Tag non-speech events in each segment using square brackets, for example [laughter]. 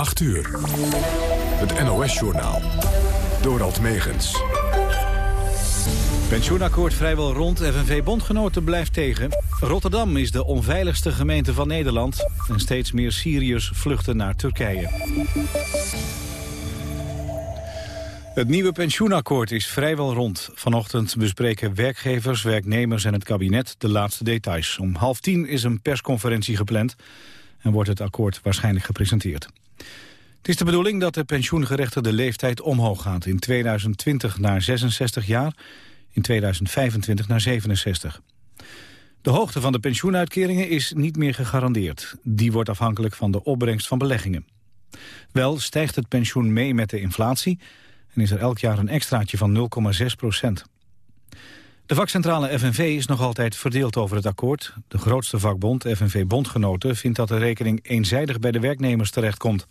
8 uur. Het NOS-journaal. Dorald Megens. Pensioenakkoord vrijwel rond. FNV-bondgenoten blijft tegen. Rotterdam is de onveiligste gemeente van Nederland. En steeds meer Syriërs vluchten naar Turkije. Het nieuwe pensioenakkoord is vrijwel rond. Vanochtend bespreken werkgevers, werknemers en het kabinet de laatste details. Om half tien is een persconferentie gepland en wordt het akkoord waarschijnlijk gepresenteerd. Het is de bedoeling dat de pensioengerechtigde leeftijd omhoog gaat. In 2020 naar 66 jaar, in 2025 naar 67. De hoogte van de pensioenuitkeringen is niet meer gegarandeerd. Die wordt afhankelijk van de opbrengst van beleggingen. Wel stijgt het pensioen mee met de inflatie en is er elk jaar een extraatje van 0,6 procent. De vakcentrale FNV is nog altijd verdeeld over het akkoord. De grootste vakbond, FNV Bondgenoten, vindt dat de rekening eenzijdig bij de werknemers terechtkomt.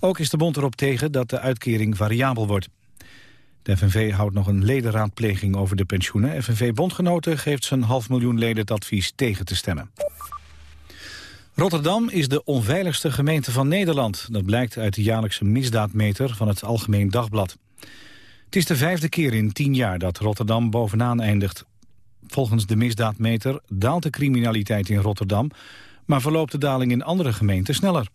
Ook is de bond erop tegen dat de uitkering variabel wordt. De FNV houdt nog een ledenraadpleging over de pensioenen. FNV Bondgenoten geeft zijn half miljoen leden het advies tegen te stemmen. Rotterdam is de onveiligste gemeente van Nederland. Dat blijkt uit de jaarlijkse misdaadmeter van het Algemeen Dagblad. Het is de vijfde keer in tien jaar dat Rotterdam bovenaan eindigt. Volgens de misdaadmeter daalt de criminaliteit in Rotterdam... maar verloopt de daling in andere gemeenten sneller.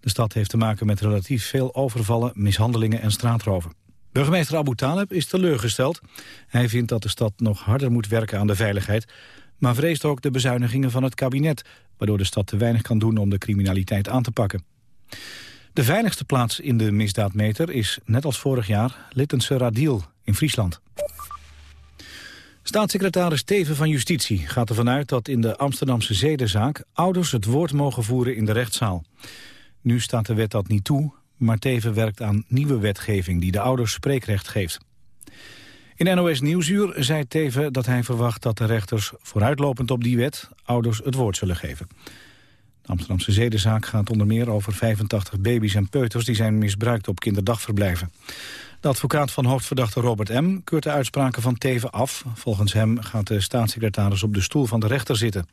De stad heeft te maken met relatief veel overvallen, mishandelingen en straatroven. Burgemeester Abu Taleb is teleurgesteld. Hij vindt dat de stad nog harder moet werken aan de veiligheid... maar vreest ook de bezuinigingen van het kabinet... waardoor de stad te weinig kan doen om de criminaliteit aan te pakken. De veiligste plaats in de misdaadmeter is, net als vorig jaar, Littense Radiel in Friesland. Staatssecretaris Teven van Justitie gaat ervan uit dat in de Amsterdamse zedenzaak ouders het woord mogen voeren in de rechtszaal. Nu staat de wet dat niet toe, maar Teven werkt aan nieuwe wetgeving die de ouders spreekrecht geeft. In NOS Nieuwsuur zei Teven dat hij verwacht dat de rechters vooruitlopend op die wet ouders het woord zullen geven. Amsterdamse zedenzaak gaat onder meer over 85 baby's en peuters... die zijn misbruikt op kinderdagverblijven. De advocaat van hoofdverdachte Robert M. keurt de uitspraken van Teven af. Volgens hem gaat de staatssecretaris op de stoel van de rechter zitten.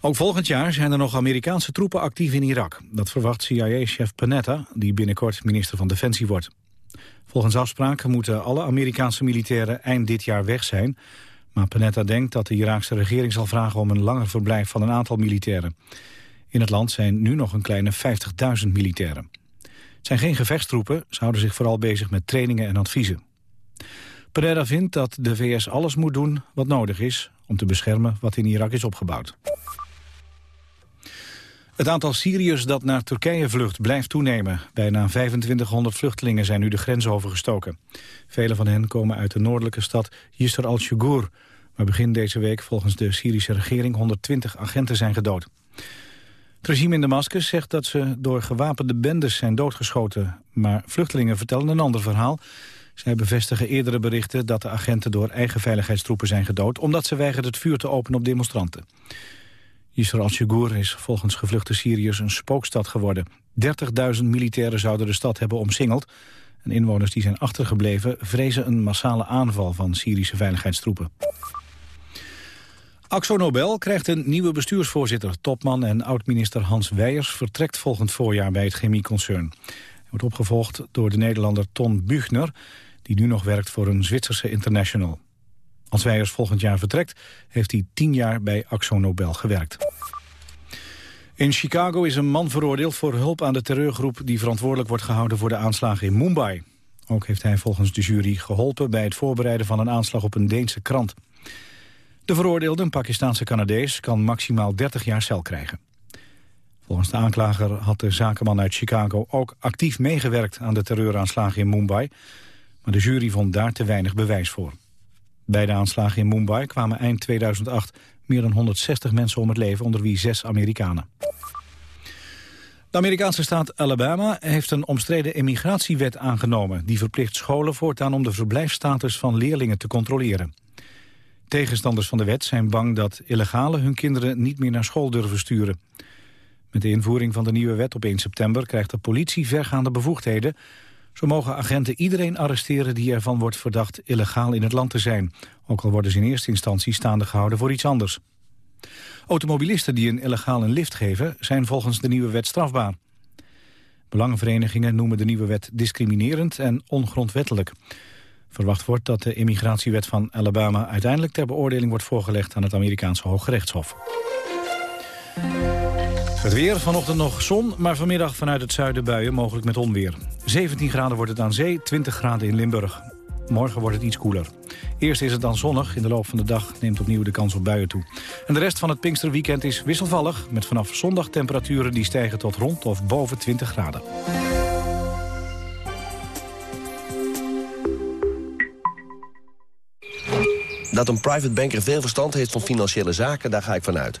Ook volgend jaar zijn er nog Amerikaanse troepen actief in Irak. Dat verwacht CIA-chef Panetta, die binnenkort minister van Defensie wordt. Volgens afspraken moeten alle Amerikaanse militairen eind dit jaar weg zijn... Maar Panetta denkt dat de Iraakse regering zal vragen om een langer verblijf van een aantal militairen. In het land zijn nu nog een kleine 50.000 militairen. Het zijn geen gevechtstroepen, ze houden zich vooral bezig met trainingen en adviezen. Pereira vindt dat de VS alles moet doen wat nodig is om te beschermen wat in Irak is opgebouwd. Het aantal Syriërs dat naar Turkije vlucht blijft toenemen. Bijna 2500 vluchtelingen zijn nu de grens overgestoken. Vele van hen komen uit de noordelijke stad Yisr al-Shugur... waar begin deze week volgens de Syrische regering 120 agenten zijn gedood. Het regime in Damascus zegt dat ze door gewapende bendes zijn doodgeschoten. Maar vluchtelingen vertellen een ander verhaal. Zij bevestigen eerdere berichten dat de agenten door eigen veiligheidstroepen zijn gedood... omdat ze weigerden het vuur te openen op demonstranten. Yisr al-Shugur is volgens gevluchte Syriërs een spookstad geworden. 30.000 militairen zouden de stad hebben omsingeld. En inwoners die zijn achtergebleven vrezen een massale aanval van Syrische veiligheidstroepen. Axo Nobel krijgt een nieuwe bestuursvoorzitter. Topman en oud-minister Hans Weijers vertrekt volgend voorjaar bij het chemieconcern. Hij wordt opgevolgd door de Nederlander Ton Buchner... die nu nog werkt voor een Zwitserse international. Als Weijers volgend jaar vertrekt, heeft hij tien jaar bij Axo Nobel gewerkt. In Chicago is een man veroordeeld voor hulp aan de terreurgroep... die verantwoordelijk wordt gehouden voor de aanslagen in Mumbai. Ook heeft hij volgens de jury geholpen bij het voorbereiden van een aanslag op een Deense krant. De veroordeelde, een Pakistaanse Canadees, kan maximaal 30 jaar cel krijgen. Volgens de aanklager had de zakenman uit Chicago ook actief meegewerkt aan de terreuraanslagen in Mumbai. Maar de jury vond daar te weinig bewijs voor. Bij de aanslagen in Mumbai kwamen eind 2008 meer dan 160 mensen om het leven, onder wie zes Amerikanen. De Amerikaanse staat Alabama heeft een omstreden emigratiewet aangenomen. Die verplicht scholen voortaan om de verblijfsstatus van leerlingen te controleren. Tegenstanders van de wet zijn bang dat illegalen hun kinderen niet meer naar school durven sturen. Met de invoering van de nieuwe wet op 1 september krijgt de politie vergaande bevoegdheden zo mogen agenten iedereen arresteren die ervan wordt verdacht illegaal in het land te zijn. Ook al worden ze in eerste instantie staande gehouden voor iets anders. Automobilisten die een illegaal een lift geven zijn volgens de nieuwe wet strafbaar. Belangenverenigingen noemen de nieuwe wet discriminerend en ongrondwettelijk. Verwacht wordt dat de immigratiewet van Alabama uiteindelijk ter beoordeling wordt voorgelegd aan het Amerikaanse Hooggerechtshof. Het weer, vanochtend nog zon, maar vanmiddag vanuit het zuiden buien, mogelijk met onweer. 17 graden wordt het aan zee, 20 graden in Limburg. Morgen wordt het iets koeler. Eerst is het dan zonnig, in de loop van de dag neemt opnieuw de kans op buien toe. En de rest van het Pinksterweekend is wisselvallig... met vanaf zondag temperaturen die stijgen tot rond of boven 20 graden. Dat een private banker veel verstand heeft van financiële zaken, daar ga ik vanuit.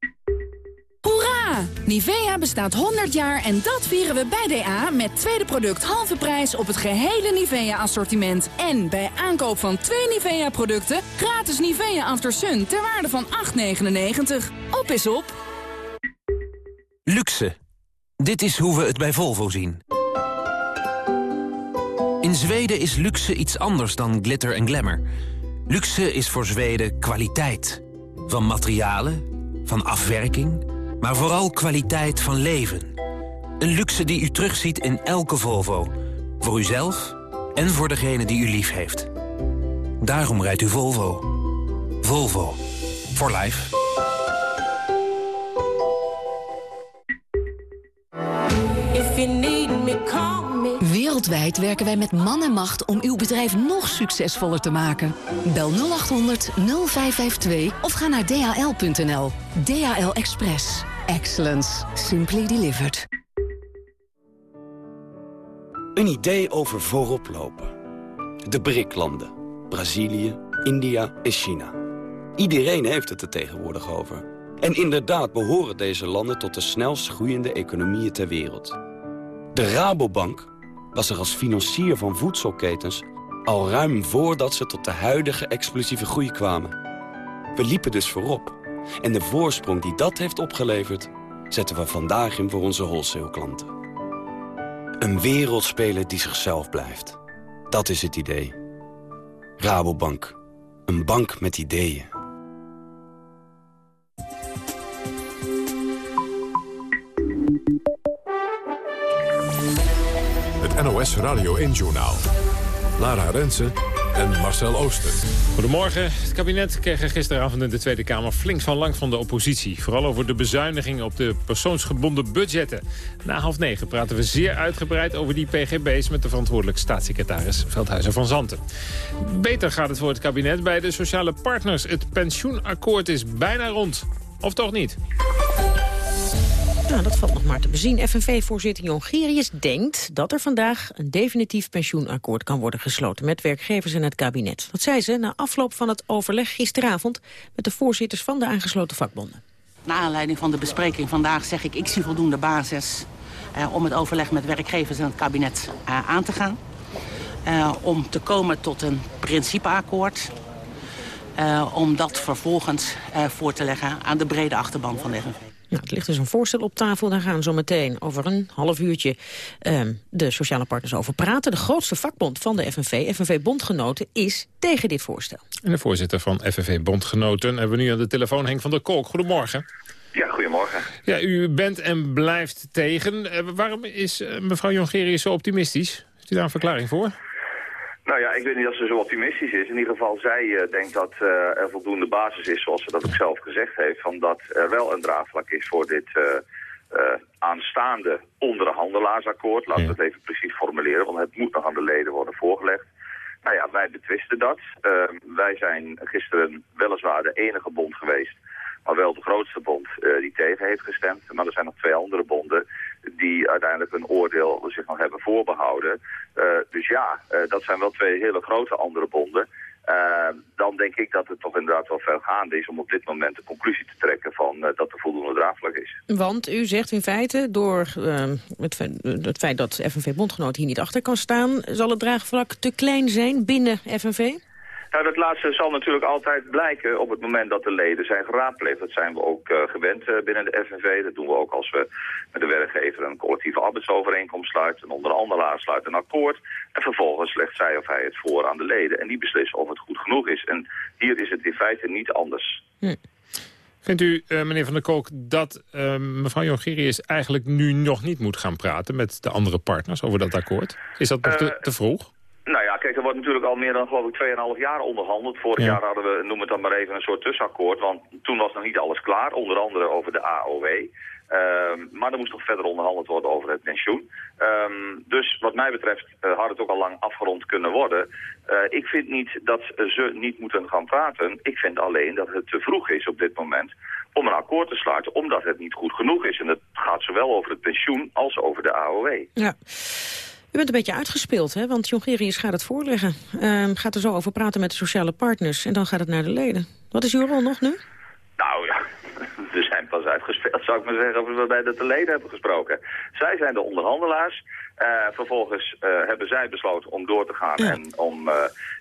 Nivea bestaat 100 jaar en dat vieren we bij DA met tweede product halve prijs op het gehele Nivea-assortiment. En bij aankoop van twee Nivea-producten gratis Nivea After Sun ter waarde van 8,99. Op is op! Luxe. Dit is hoe we het bij Volvo zien. In Zweden is luxe iets anders dan glitter en glamour. Luxe is voor Zweden kwaliteit. Van materialen, van afwerking maar vooral kwaliteit van leven. Een luxe die u terugziet in elke Volvo. Voor uzelf en voor degene die u lief heeft. Daarom rijdt u Volvo. Volvo. For life. Wereldwijd werken wij met man en macht om uw bedrijf nog succesvoller te maken. Bel 0800 0552 of ga naar dhl.nl. DHL Express. Excellence. Simply delivered. Een idee over voorop lopen. De BRIC-landen. Brazilië, India en China. Iedereen heeft het er tegenwoordig over. En inderdaad behoren deze landen tot de snelst groeiende economieën ter wereld. De Rabobank was er als financier van voedselketens... al ruim voordat ze tot de huidige explosieve groei kwamen. We liepen dus voorop en de voorsprong die dat heeft opgeleverd... zetten we vandaag in voor onze wholesale-klanten. Een wereldspeler die zichzelf blijft. Dat is het idee. Rabobank. Een bank met ideeën. Het NOS Radio 1-journaal. Lara Rensen en Marcel Ooster. Goedemorgen. Het kabinet kreeg gisteravond in de Tweede Kamer flink van lang van de oppositie. Vooral over de bezuinigingen op de persoonsgebonden budgetten. Na half negen praten we zeer uitgebreid over die pgb's... met de verantwoordelijk staatssecretaris Veldhuizen van Zanten. Beter gaat het voor het kabinet bij de sociale partners. Het pensioenakkoord is bijna rond. Of toch niet? Nou, dat valt nog maar te bezien. FNV-voorzitter Jongerius denkt dat er vandaag een definitief pensioenakkoord kan worden gesloten met werkgevers en het kabinet. Dat zei ze na afloop van het overleg gisteravond met de voorzitters van de aangesloten vakbonden. Na aanleiding van de bespreking vandaag zeg ik, ik zie voldoende basis eh, om het overleg met werkgevers en het kabinet eh, aan te gaan. Eh, om te komen tot een principeakkoord. Eh, om dat vervolgens eh, voor te leggen aan de brede achterban van de FNV. Nou, het ligt dus een voorstel op tafel. Daar gaan zo meteen over een half uurtje um, de sociale partners over praten. De grootste vakbond van de FNV, FNV Bondgenoten, is tegen dit voorstel. En de voorzitter van FNV Bondgenoten hebben we nu aan de telefoon, Henk van der Kolk. Goedemorgen. Ja, goedemorgen. Ja, u bent en blijft tegen. Uh, waarom is uh, mevrouw Jongerius zo optimistisch? Heeft u daar een verklaring voor? Nou ja, ik weet niet of ze zo optimistisch is. In ieder geval, zij uh, denkt dat uh, er voldoende basis is, zoals ze dat ook zelf gezegd heeft, van dat er wel een draagvlak is voor dit uh, aanstaande onderhandelaarsakkoord. Laten we het even precies formuleren, want het moet nog aan de leden worden voorgelegd. Nou ja, wij betwisten dat. Ehm, wij zijn gisteren weliswaar de enige bond geweest maar wel de grootste bond die tegen heeft gestemd. Maar er zijn nog twee andere bonden die uiteindelijk een oordeel zich nog hebben voorbehouden. Uh, dus ja, uh, dat zijn wel twee hele grote andere bonden. eh, dan denk ik dat het toch inderdaad wel vergaande is om op dit moment de conclusie te trekken van dat er voldoende draagvlak is. Want u zegt in feite, door het, het, feit dat FNV-bondgenoot hier niet achter kan staan, zal het draagvlak te klein zijn binnen FNV? Nou, dat laatste zal natuurlijk altijd blijken op het moment dat de leden zijn geraadpleegd. Dat zijn we ook uh, gewend uh, binnen de FNV. Dat doen we ook als we met de werkgever een collectieve arbeidsovereenkomst sluiten. Een onderhandelaar sluit een akkoord. En vervolgens legt zij of hij het voor aan de leden. En die beslissen of het goed genoeg is. En hier is het in feite niet anders. Hm. Vindt u, uh, meneer Van der Kolk, dat uh, mevrouw Jongerius eigenlijk nu nog niet moet gaan praten met de andere partners over dat akkoord? Is dat nog te, te vroeg? Nou ja, kijk, er wordt natuurlijk al meer dan geloof ik 2,5 jaar onderhandeld. Vorig ja. jaar hadden we, noem het dan maar even, een soort tussenakkoord. Want toen was nog niet alles klaar, onder andere over de AOW. Um, maar er moest nog verder onderhandeld worden over het pensioen. Um, dus wat mij betreft uh, had het ook al lang afgerond kunnen worden. Uh, ik vind niet dat ze niet moeten gaan praten. Ik vind alleen dat het te vroeg is op dit moment om een akkoord te sluiten, omdat het niet goed genoeg is. En het gaat zowel over het pensioen als over de AOW. Ja. U bent een beetje uitgespeeld, hè? want Jongerius gaat het voorleggen. Uh, gaat er zo over praten met de sociale partners en dan gaat het naar de leden. Wat is uw rol nog nu? Nou ja, [laughs] we zijn pas uitgespeeld, zou ik maar zeggen, of we bij de leden hebben gesproken. Zij zijn de onderhandelaars. Uh, vervolgens uh, hebben zij besloten om door te gaan ja. en om uh,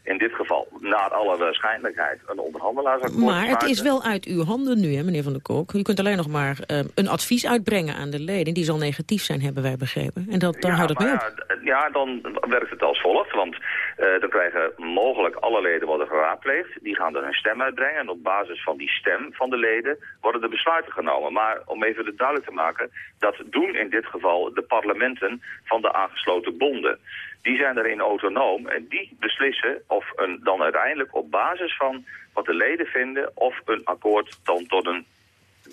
in dit geval, naar alle waarschijnlijkheid, een onderhandelaarsakkoord Maar het is wel uit uw handen nu, hè, meneer Van der Kolk. U kunt alleen nog maar een advies uitbrengen aan de leden. Die zal negatief zijn, hebben wij begrepen. En dat, daar ja, houdt het mee op. Ja, dan werkt het als volgt. Want dan krijgen mogelijk alle leden worden geraadpleegd. Die gaan er hun stem uitbrengen. En op basis van die stem van de leden worden de besluiten genomen. Maar om even het duidelijk te maken, dat doen in dit geval de parlementen van de aangesloten bonden. Die zijn daarin autonoom en die beslissen of een, dan uiteindelijk op basis van wat de leden vinden... of een akkoord dan tot een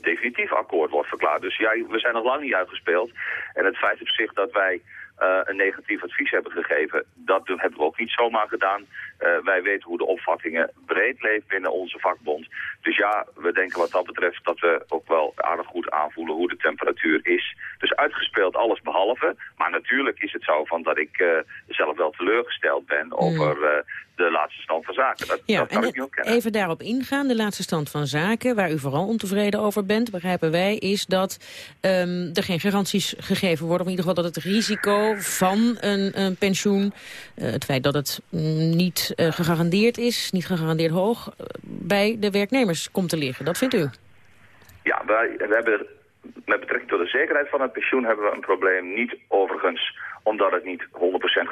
definitief akkoord wordt verklaard. Dus ja, we zijn nog lang niet uitgespeeld. En het feit op zich dat wij een negatief advies hebben gegeven. Dat hebben we ook niet zomaar gedaan. Uh, wij weten hoe de opvattingen breed leven binnen onze vakbond. Dus ja, we denken wat dat betreft dat we ook wel aardig goed aanvoelen hoe de temperatuur is. Dus uitgespeeld alles behalve. Maar natuurlijk is het zo van dat ik uh, zelf wel teleurgesteld ben over mm. de laatste stand van zaken. Dat, ja, dat kan ik niet ontkennen. Even daarop ingaan, de laatste stand van zaken, waar u vooral ontevreden over bent, begrijpen wij, is dat um, er geen garanties gegeven worden. Of in ieder geval dat het risico van een, een pensioen, het feit dat het niet uh, gegarandeerd is, niet gegarandeerd hoog, uh, bij de werknemers komt te liggen. Dat vindt u? Ja, wij, we hebben met betrekking tot de zekerheid van het pensioen hebben we een probleem. Niet overigens omdat het niet 100%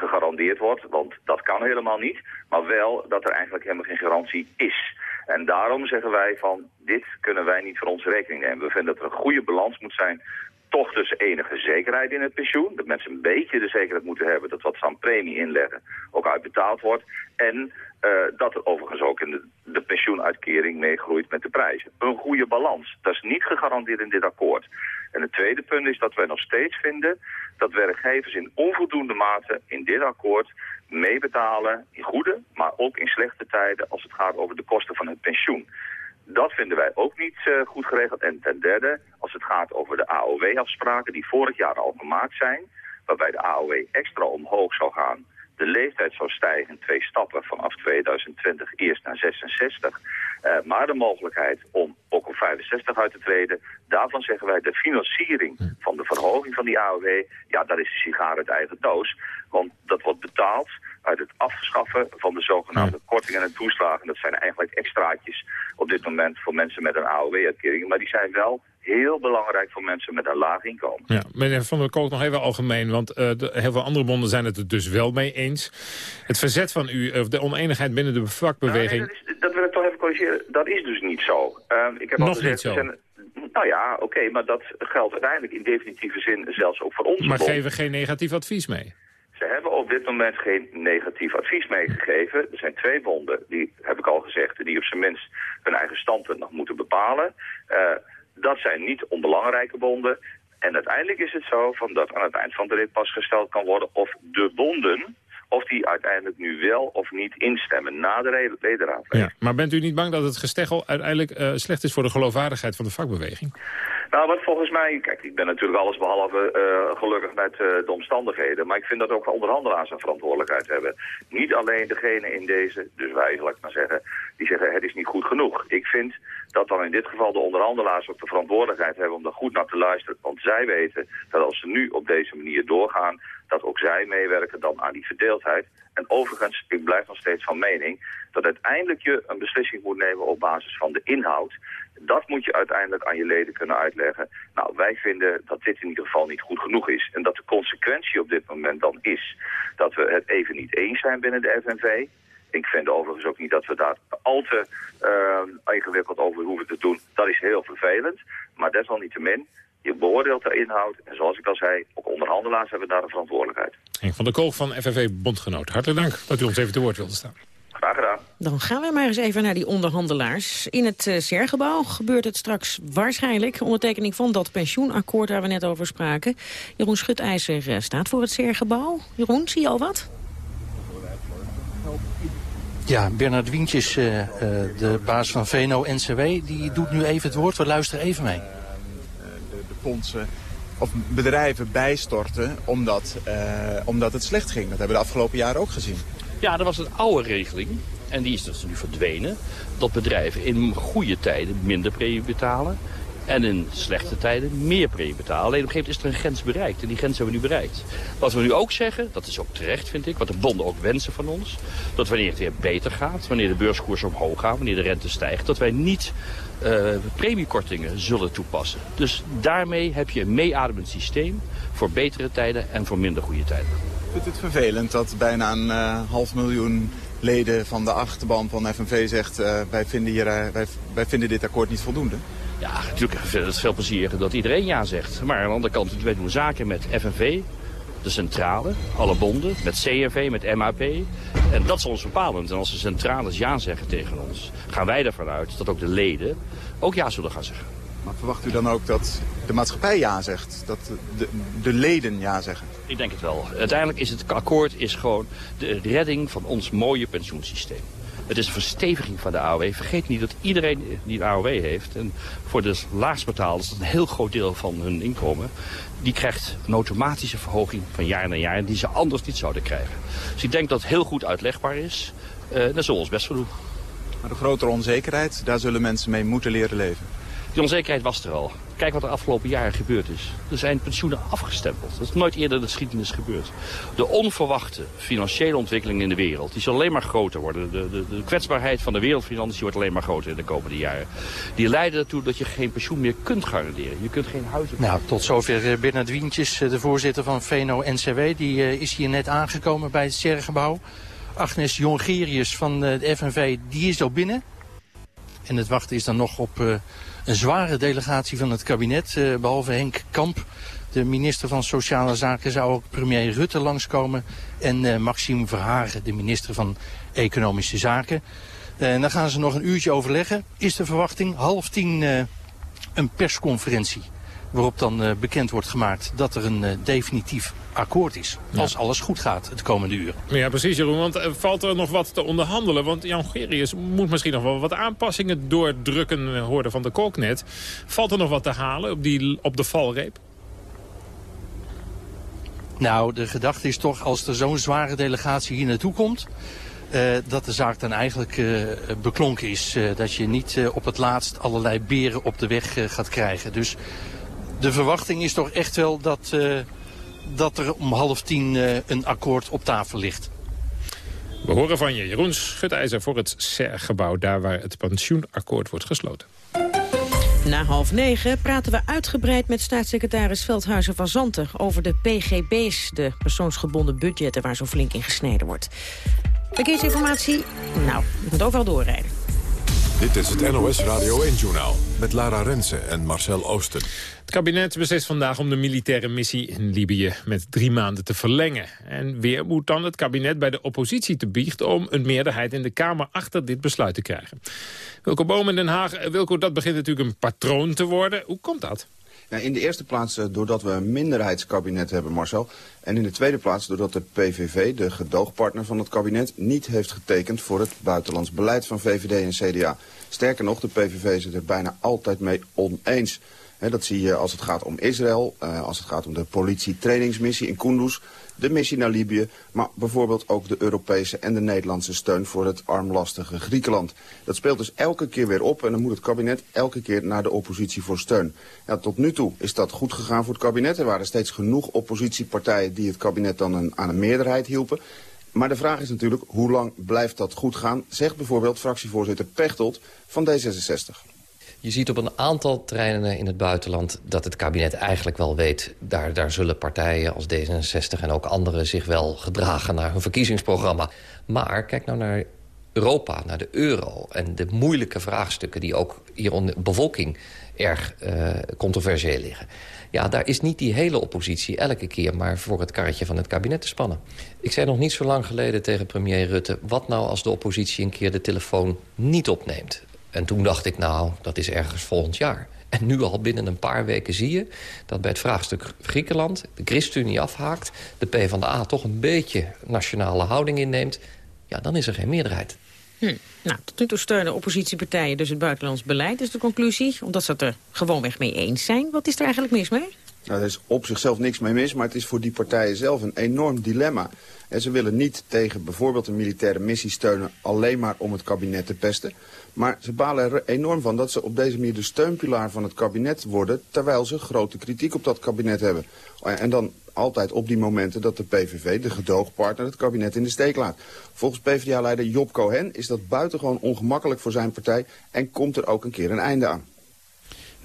gegarandeerd wordt, want dat kan helemaal niet. Maar wel dat er eigenlijk helemaal geen garantie is. En daarom zeggen wij van, dit kunnen wij niet voor onze rekening nemen. We vinden dat er een goede balans moet zijn toch dus enige zekerheid in het pensioen. Dat mensen een beetje de zekerheid moeten hebben dat wat ze aan premie inleggen ook uitbetaald wordt. En uh, dat er overigens ook in de, de pensioenuitkering meegroeit met de prijzen. Een goede balans. Dat is niet gegarandeerd in dit akkoord. En het tweede punt is dat wij nog steeds vinden dat werkgevers in onvoldoende mate in dit akkoord meebetalen in goede, maar ook in slechte tijden als het gaat over de kosten van het pensioen. Dat vinden wij ook niet uh, goed geregeld. En ten derde, als het gaat over de AOW-afspraken die vorig jaar al gemaakt zijn, waarbij de AOW extra omhoog zou gaan, de leeftijd zou stijgen in twee stappen vanaf 2020 eerst naar 66. Uh, maar de mogelijkheid om ook op 65 uit te treden, daarvan zeggen wij de financiering van de verhoging van die AOW, ja dat is de sigaar uit eigen doos. Want dat wordt betaald uit het afschaffen van de zogenaamde kortingen en toeslagen. Dat zijn eigenlijk extraatjes op dit moment voor mensen met een AOW-uitkering. Maar die zijn wel heel belangrijk voor mensen met een laag inkomen. Ja, meneer Van der Kolk nog even algemeen, want uh, de, heel veel andere bonden zijn het er dus wel mee eens. Het verzet van u, of de oneenigheid binnen de vakbeweging... Nou, nee, dat, is, dat, wil ik toch even corrigeren, dat is dus niet zo. Uh, ik heb Nog al gezegd, niet zo. Zijn, nou ja, oké, okay, maar dat geldt uiteindelijk in definitieve zin zelfs ook voor ons. Maar geven geen negatief advies mee? Ze hebben op dit moment geen negatief advies meegegeven. Er zijn twee bonden, die heb ik al gezegd, die op zijn minst hun eigen standpunt nog moeten bepalen. Uh, dat zijn niet onbelangrijke bonden. En uiteindelijk is het zo van dat aan het eind van de rit pas gesteld kan worden of de bonden of die uiteindelijk nu wel of niet instemmen na de ledenraad. Ja, maar bent u niet bang dat het gesteggel uiteindelijk uh, slecht is voor de geloofwaardigheid van de vakbeweging? Nou, wat volgens mij, kijk, ik ben natuurlijk alles behalve uh, gelukkig met uh, de omstandigheden, maar ik vind dat ook onderhandelaars een verantwoordelijkheid hebben. Niet alleen degene in deze, dus wij zal ik maar zeggen, die zeggen het is niet goed genoeg. Ik vind dat dan in dit geval de onderhandelaars ook de verantwoordelijkheid hebben om daar goed naar te luisteren. Want zij weten dat als ze nu op deze manier doorgaan, dat ook zij meewerken dan aan die verdeeldheid. En overigens, ik blijf nog steeds van mening dat uiteindelijk je een beslissing moet nemen op basis van de inhoud. Dat moet je uiteindelijk aan je leden kunnen uitleggen. Nou, wij vinden dat dit in ieder geval niet goed genoeg is. En dat de consequentie op dit moment dan is dat we het even niet eens zijn binnen de FNV. Ik vind overigens ook niet dat we daar al te uh, ingewikkeld over hoeven te doen. Dat is heel vervelend. Maar desalniettemin, je beoordeelt de inhoud. En zoals ik al zei, ook onderhandelaars hebben daar een verantwoordelijkheid. Henk van der Kolk van FNV Bondgenoot. Hartelijk dank dat u ons even te woord wilde staan. Graag gedaan. Dan gaan we maar eens even naar die onderhandelaars. In het uh, Sergebouw gebeurt het straks waarschijnlijk... ondertekening van dat pensioenakkoord waar we net over spraken. Jeroen Schutijzer uh, staat voor het Sergebouw. Jeroen, zie je al wat? Ja, Bernard Wientjes, uh, de baas van VNO-NCW, die doet nu even het woord. We luisteren even mee. De, de fondsen of bedrijven bijstorten omdat, omdat het slecht ging. Dat hebben we de afgelopen jaren ook gezien. Ja, dat was een oude regeling. En die is dus nu verdwenen. Dat bedrijven in goede tijden minder premie betalen. En in slechte tijden meer premie betalen. Alleen op een gegeven moment is er een grens bereikt. En die grens hebben we nu bereikt. Wat we nu ook zeggen, dat is ook terecht vind ik. Wat de bonden ook wensen van ons. Dat wanneer het weer beter gaat. Wanneer de beurskoers omhoog gaat. Wanneer de rente stijgt. Dat wij niet uh, premiekortingen zullen toepassen. Dus daarmee heb je een meeademend systeem. Voor betere tijden en voor minder goede tijden. Vindt het vervelend dat bijna een uh, half miljoen leden van de achterban van FNV zegt... Uh, wij, vinden hier, wij, wij vinden dit akkoord niet voldoende? Ja, natuurlijk vind het veel plezier dat iedereen ja zegt. Maar aan de andere kant, wij doen zaken met FNV, de centrale, alle bonden, met CNV, met MAP. En dat is ons bepalend. En als de centrales ja zeggen tegen ons, gaan wij ervan uit dat ook de leden ook ja zullen gaan zeggen. Maar verwacht u dan ook dat de maatschappij ja zegt? Dat de, de leden ja zeggen? Ik denk het wel. Uiteindelijk is het akkoord is gewoon de redding van ons mooie pensioensysteem. Het is een versteviging van de AOW. Vergeet niet dat iedereen die een AOW heeft... en voor de is een heel groot deel van hun inkomen... die krijgt een automatische verhoging van jaar naar jaar... die ze anders niet zouden krijgen. Dus ik denk dat het heel goed uitlegbaar is. Uh, daar zullen we ons best voor doen. Maar de grotere onzekerheid, daar zullen mensen mee moeten leren leven. Die onzekerheid was er al. Kijk wat er afgelopen jaren gebeurd is. Er zijn pensioenen afgestempeld. Dat is nooit eerder in de geschiedenis gebeurd. De onverwachte financiële ontwikkeling in de wereld... die zal alleen maar groter worden. De, de, de kwetsbaarheid van de wereldfinanciën wordt alleen maar groter in de komende jaren. Die leiden ertoe dat je geen pensioen meer kunt garanderen. Je kunt geen huizen... Nou, tot zover Bernard Wientjes, de voorzitter van VNO-NCW. Die uh, is hier net aangekomen bij het Sergebouw. Agnes Jongerius van de FNV, die is al binnen. En het wachten is dan nog op... Een zware delegatie van het kabinet, uh, behalve Henk Kamp. De minister van Sociale Zaken zou ook premier Rutte langskomen. En uh, Maxime Verhagen, de minister van Economische Zaken. En dan gaan ze nog een uurtje overleggen. Is de verwachting half tien een persconferentie waarop dan uh, bekend wordt gemaakt dat er een uh, definitief akkoord is. Ja. Als alles goed gaat het komende uur. Ja, precies Jeroen. Want uh, valt er nog wat te onderhandelen? Want Jan Gerius moet misschien nog wel wat aanpassingen doordrukken, hoorde van de Kolk net. Valt er nog wat te halen op, die, op de valreep? Nou, de gedachte is toch als er zo'n zware delegatie hier naartoe komt... Uh, dat de zaak dan eigenlijk uh, beklonken is. Uh, dat je niet op het laatst allerlei beren op de weg gaat krijgen. Dus de verwachting is toch echt wel dat, uh, dat er om half tien uh, een akkoord op tafel ligt. We horen van je, Jeroen Schutijzer voor het SER-gebouw... daar waar het pensioenakkoord wordt gesloten. Na half negen praten we uitgebreid met staatssecretaris Veldhuizen van Zanten... over de PGB's, de persoonsgebonden budgetten... waar zo flink in gesneden wordt. Verkeersinformatie? Nou, je kunt overal doorrijden. Dit is het NOS Radio 1-journaal met Lara Rensen en Marcel Oosten. Het kabinet beslist vandaag om de militaire missie in Libië met drie maanden te verlengen. En weer moet dan het kabinet bij de oppositie te biechten om een meerderheid in de Kamer achter dit besluit te krijgen. Wilco Boom in Den Haag, Wilco, dat begint natuurlijk een patroon te worden. Hoe komt dat? Ja, in de eerste plaats uh, doordat we een minderheidskabinet hebben, Marcel. En in de tweede plaats doordat de PVV, de gedoogpartner van het kabinet... niet heeft getekend voor het buitenlands beleid van VVD en CDA. Sterker nog, de PVV het er bijna altijd mee oneens. dat zie je als het gaat om Israël, uh, als het gaat om de politietrainingsmissie in Kunduz de missie naar Libië, maar bijvoorbeeld ook de Europese en de Nederlandse steun voor het armlastige Griekenland. Dat speelt dus elke keer weer op en dan moet het kabinet elke keer naar de oppositie voor steun. Ja, tot nu toe is dat goed gegaan voor het kabinet. Er waren steeds genoeg oppositiepartijen die het kabinet dan een, aan een meerderheid hielpen. Maar de vraag is natuurlijk, hoe lang blijft dat goed gaan? Zegt bijvoorbeeld fractievoorzitter Pechtold van D66. Je ziet op een aantal terreinen in het buitenland dat het kabinet eigenlijk wel weet... daar, daar zullen partijen als D66 en ook anderen zich wel gedragen naar hun verkiezingsprogramma. Maar kijk nou naar Europa, naar de euro en de moeilijke vraagstukken... die ook hier onder de bevolking erg uh, controversieel liggen. Ja, daar is niet die hele oppositie elke keer maar voor het karretje van het kabinet te spannen. Ik zei nog niet zo lang geleden tegen premier Rutte... wat nou als de oppositie een keer de telefoon niet opneemt? En toen dacht ik, nou, dat is ergens volgend jaar. En nu al binnen een paar weken zie je dat bij het vraagstuk Griekenland... de ChristenUnie afhaakt, de PvdA toch een beetje nationale houding inneemt... ja, dan is er geen meerderheid. Hm. Nou, tot nu toe steunen oppositiepartijen dus het buitenlands beleid, is de conclusie. Omdat ze het er gewoonweg mee eens zijn. Wat is er eigenlijk mis mee? Nou, er is op zichzelf niks mee mis, maar het is voor die partijen zelf een enorm dilemma. En ze willen niet tegen bijvoorbeeld een militaire missie steunen alleen maar om het kabinet te pesten. Maar ze balen er enorm van dat ze op deze manier de steunpilaar van het kabinet worden... terwijl ze grote kritiek op dat kabinet hebben. En dan altijd op die momenten dat de PVV, de gedoogpartner, het kabinet in de steek laat. Volgens PvdA-leider Job Cohen is dat buitengewoon ongemakkelijk voor zijn partij... en komt er ook een keer een einde aan.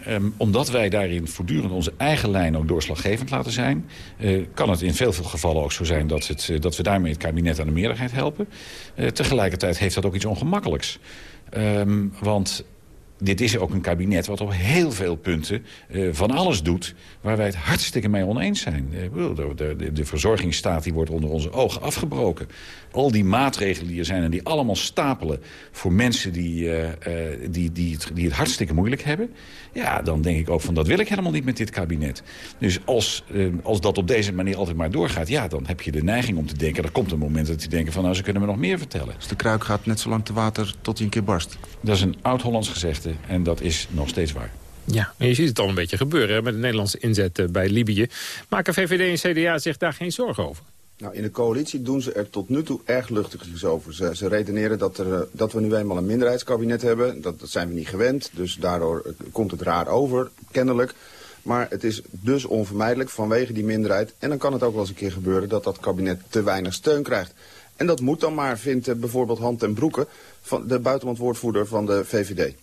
Um, omdat wij daarin voortdurend onze eigen lijn ook doorslaggevend laten zijn... Uh, kan het in veel, veel gevallen ook zo zijn dat, het, uh, dat we daarmee het kabinet aan de meerderheid helpen. Uh, tegelijkertijd heeft dat ook iets ongemakkelijks. Um, want dit is ook een kabinet wat op heel veel punten van alles doet... waar wij het hartstikke mee oneens zijn. De, de, de verzorgingsstaat die wordt onder onze ogen afgebroken. Al die maatregelen die er zijn en die allemaal stapelen... voor mensen die, uh, die, die, het, die het hartstikke moeilijk hebben... ja, dan denk ik ook van dat wil ik helemaal niet met dit kabinet. Dus als, als dat op deze manier altijd maar doorgaat... ja, dan heb je de neiging om te denken... er komt een moment dat je denkt van nou, ze kunnen me nog meer vertellen. Dus de kruik gaat net zo lang te water tot hij een keer barst? Dat is een oud-Hollands gezegde en dat is nog steeds waar. Ja, en je ziet het al een beetje gebeuren met de Nederlandse inzet eh, bij Libië. Maken VVD en CDA zich daar geen zorgen over? Nou, in de coalitie doen ze er tot nu toe erg luchtig over. Ze, redeneren dat, er, eh, dat we nu eenmaal een minderheidskabinet hebben. Dat, dat zijn we niet gewend, dus daardoor eh, komt het raar over, kennelijk. Maar het is dus onvermijdelijk vanwege die minderheid. En dan kan het ook wel eens een keer gebeuren dat dat kabinet te weinig steun krijgt. En dat moet dan maar, vindt bijvoorbeeld Hand en Broeke, van de buitenlandwoordvoerder van de VVD.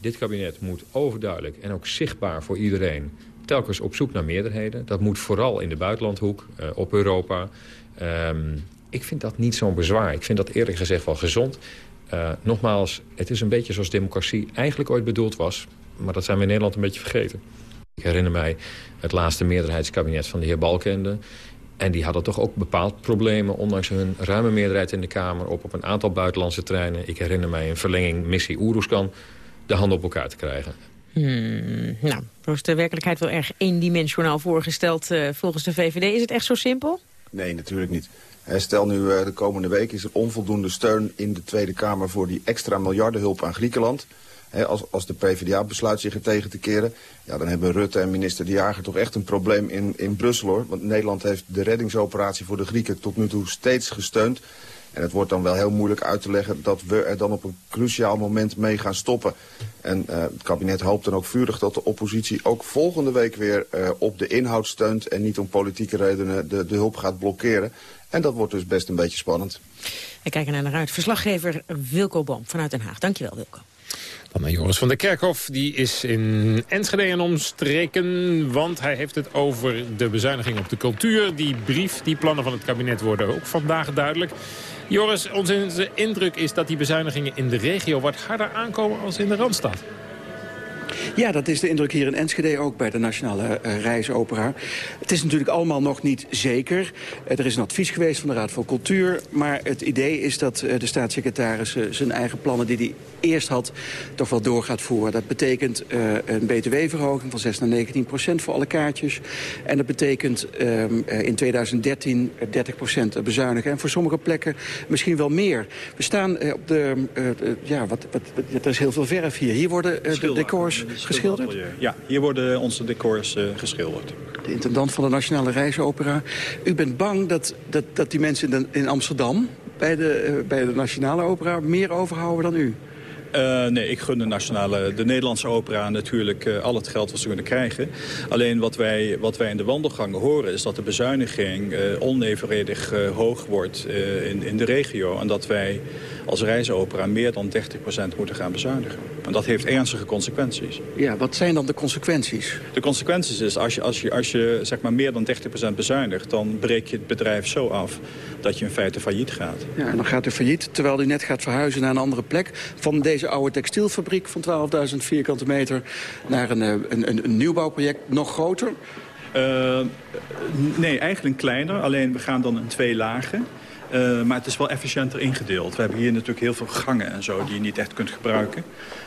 Dit kabinet moet overduidelijk en ook zichtbaar voor iedereen telkens op zoek naar meerderheden. Dat moet vooral in de buitenlandhoek, uh, op Europa. Um, ik vind dat niet zo'n bezwaar. Ik vind dat eerlijk gezegd wel gezond. Uh, nogmaals, het is een beetje zoals democratie eigenlijk ooit bedoeld was. Maar dat zijn we in Nederland een beetje vergeten. Ik herinner mij het laatste meerderheidskabinet van de heer Balkende. En die hadden toch ook bepaald problemen, ondanks hun ruime meerderheid in de Kamer... op, op een aantal buitenlandse treinen. Ik herinner mij een verlenging missie Oeruzkan de handen op elkaar te krijgen. Hmm, nou, is de werkelijkheid wel erg eendimensionaal voorgesteld uh, volgens de VVD. Is het echt zo simpel? Nee, natuurlijk niet. Stel nu uh, de komende week is er onvoldoende steun in de Tweede Kamer voor die extra miljardenhulp aan Griekenland. Als, als de PvdA besluit zich er tegen te keren, ja, dan hebben Rutte en minister De Jager toch echt een probleem in, in Brussel hoor. Want Nederland heeft de reddingsoperatie voor de Grieken tot nu toe steeds gesteund. En het wordt dan wel heel moeilijk uit te leggen dat we er dan op een cruciaal moment mee gaan stoppen. En uh, het kabinet hoopt dan ook vurig dat de oppositie ook volgende week weer uh, op de inhoud steunt... en niet om politieke redenen de, de hulp gaat blokkeren. En dat wordt dus best een beetje spannend. We kijken naar uit. Verslaggever Wilco Boom vanuit Den Haag. Dankjewel, Wilco. Dan naar Joris van der Kerkhof. Die is in Enschede en omstreken. Want hij heeft het over de bezuiniging op de cultuur. Die brief, die plannen van het kabinet worden ook vandaag duidelijk. Joris, onze indruk is dat die bezuinigingen in de regio wat harder aankomen als in de Randstad. Ja, dat is de indruk hier in Enschede ook bij de Nationale uh, Reisopera. Het is natuurlijk allemaal nog niet zeker. Uh, er is een advies geweest van de Raad voor Cultuur. Maar het idee is dat uh, de staatssecretaris zijn eigen plannen die hij eerst had... toch wel door gaat voeren. Dat betekent een btw-verhoging van 6 naar 19 procent voor alle kaartjes. En dat betekent ehm, in 2013 30 procent bezuinigen. En voor sommige plekken misschien wel meer. We staan op de... ja, wat, wat, wat, er is heel veel verf hier. Hier worden de decors geschilderd? Ja, hier worden onze decors geschilderd. De intendant van de Nationale Reisopera. U bent bang dat, dat, dat die mensen in, in Amsterdam bij de, bij de Nationale Opera meer overhouden dan u? Uh, nee, ik gun de, nationale, de Nederlandse opera natuurlijk uh, al het geld wat ze kunnen krijgen. Alleen wat wij, wat wij in de wandelgangen horen is dat de bezuiniging uh, onevenredig hoog wordt in, in de regio. En dat wij als reisopera meer dan 30% moeten gaan bezuinigen. En dat heeft ernstige consequenties. Ja, wat zijn dan de consequenties? De consequenties is, als je, als je, als je zeg maar meer dan 30% bezuinigt... dan breek je het bedrijf zo af dat je in feite failliet gaat. Ja, en dan gaat u failliet, terwijl u net gaat verhuizen naar een andere plek... van deze oude textielfabriek van 12.000 vierkante meter... naar een, een, een, een nieuwbouwproject nog groter... Uh, nee, eigenlijk kleiner. Alleen we gaan dan in twee lagen. Uh, maar het is wel efficiënter ingedeeld. We hebben hier natuurlijk heel veel gangen en zo die je niet echt kunt gebruiken.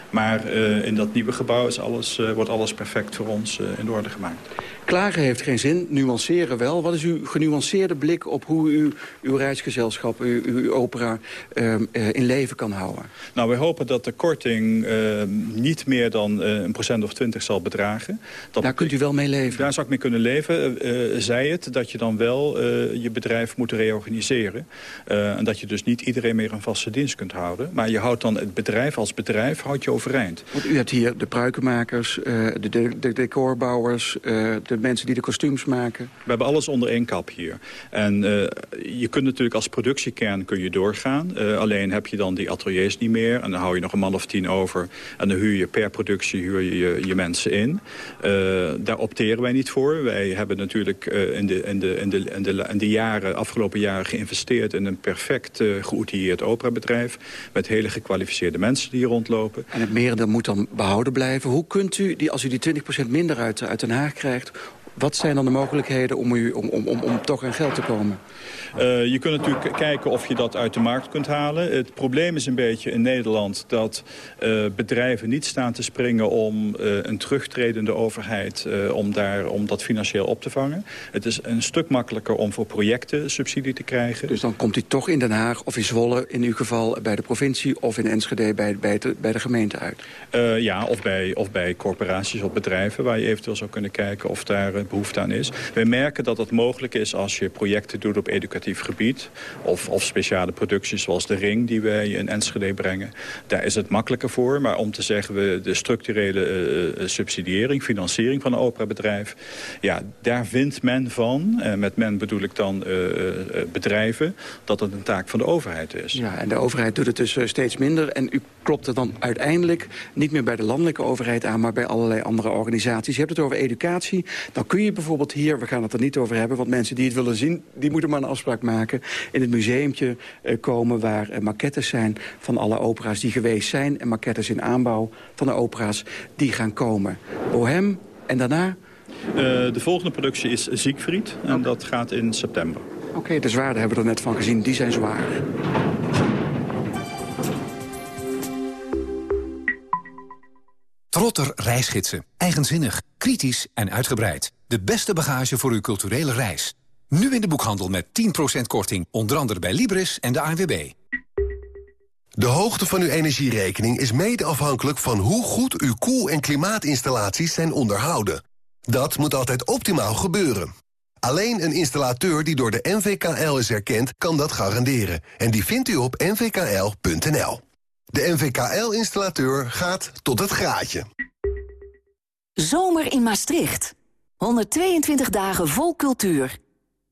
Maar uh, in dat nieuwe gebouw is alles, uh, wordt alles perfect voor ons in orde gemaakt. Klagen heeft geen zin, nuanceren wel. Wat is uw genuanceerde blik op hoe u uw reisgezelschap, uw, uw opera uh, in leven kan houden? Nou, wij hopen dat de korting uh, niet meer dan uh, een procent of twintig zal bedragen. Dat daar kunt u wel mee leven? Daar zou ik mee kunnen leven. zij het dat je dan wel je bedrijf moet reorganiseren. en dat je dus niet iedereen meer een vaste dienst kunt houden. Maar je houdt dan het bedrijf als bedrijf houdt je overeind. Want u hebt hier de pruikenmakers, de, de, de decorbouwers, de mensen die de kostuums maken? We hebben alles onder één kap hier. En uh, je kunt natuurlijk als productiekern kun je doorgaan. Uh, alleen heb je dan die ateliers niet meer. En dan hou je nog een man of tien over. En dan huur je per productie huur je, je, je mensen in. Uh, daar opteren wij niet voor. Wij hebben natuurlijk in, de, in, de, in, de, in, de, in de jaren, afgelopen jaren geïnvesteerd... in een perfect geoutilleerd operabedrijf. Met hele gekwalificeerde mensen die hier rondlopen. En het merendeel moet dan behouden blijven. Hoe kunt u, die, als u die 20% minder uit, uit Den Haag krijgt... Wat zijn dan de mogelijkheden om, u, om, om, om, toch aan geld te komen? Uh, je kunt natuurlijk kijken of je dat uit de markt kunt halen. Het probleem is een beetje in Nederland dat uh, bedrijven niet staan te springen om uh, een terugtredende overheid om, daar, om dat financieel op te vangen. Het is een stuk makkelijker om voor projecten subsidie te krijgen. Dus dan komt u toch in Den Haag of in Zwolle in uw geval bij de provincie of in Enschede bij, bij, de, bij de gemeente uit? ja, of bij, of bij corporaties of bedrijven waar je eventueel zou kunnen kijken of daar behoefte aan is. Wij merken dat het mogelijk is als je projecten doet op gebied... of, of speciale producties zoals de Ring die wij in Enschede brengen. Daar is het makkelijker voor. Maar om te zeggen, we de structurele uh, subsidiëring, financiering van een operabedrijf... ja, daar vindt men van, en met men bedoel ik dan bedrijven... dat het een taak van de overheid is. Ja, en de overheid doet het dus steeds minder. En u klopt het dan uiteindelijk niet meer bij de landelijke overheid aan... maar bij allerlei andere organisaties. Je hebt het over educatie. Dan kun je bijvoorbeeld hier, we gaan het er niet over hebben... want mensen die het willen zien, die moeten maar een afspraak maken... in het museumtje uh, komen waar uh, maquettes zijn van alle opera's die geweest zijn... en maquettes in aanbouw van de opera's die gaan komen. Bohem en daarna... Uh, de volgende productie is Siegfried en okay. dat gaat in september. Oké, okay, de zwaarden hebben we er net van gezien, die zijn zwaar. Trotter reisgidsen. Eigenzinnig, kritisch en uitgebreid. De beste bagage voor uw culturele reis. Nu in de boekhandel met 10% korting, onder andere bij Libris en de ANWB. De hoogte van uw energierekening is mede afhankelijk van hoe goed uw koel- en klimaatinstallaties zijn onderhouden. Dat moet altijd optimaal gebeuren. Alleen een installateur die door de NVKL is erkend, kan dat garanderen. En die vindt u op nvkl.nl. De NVKL-installateur gaat tot het graadje. Zomer in Maastricht. 122 dagen vol cultuur.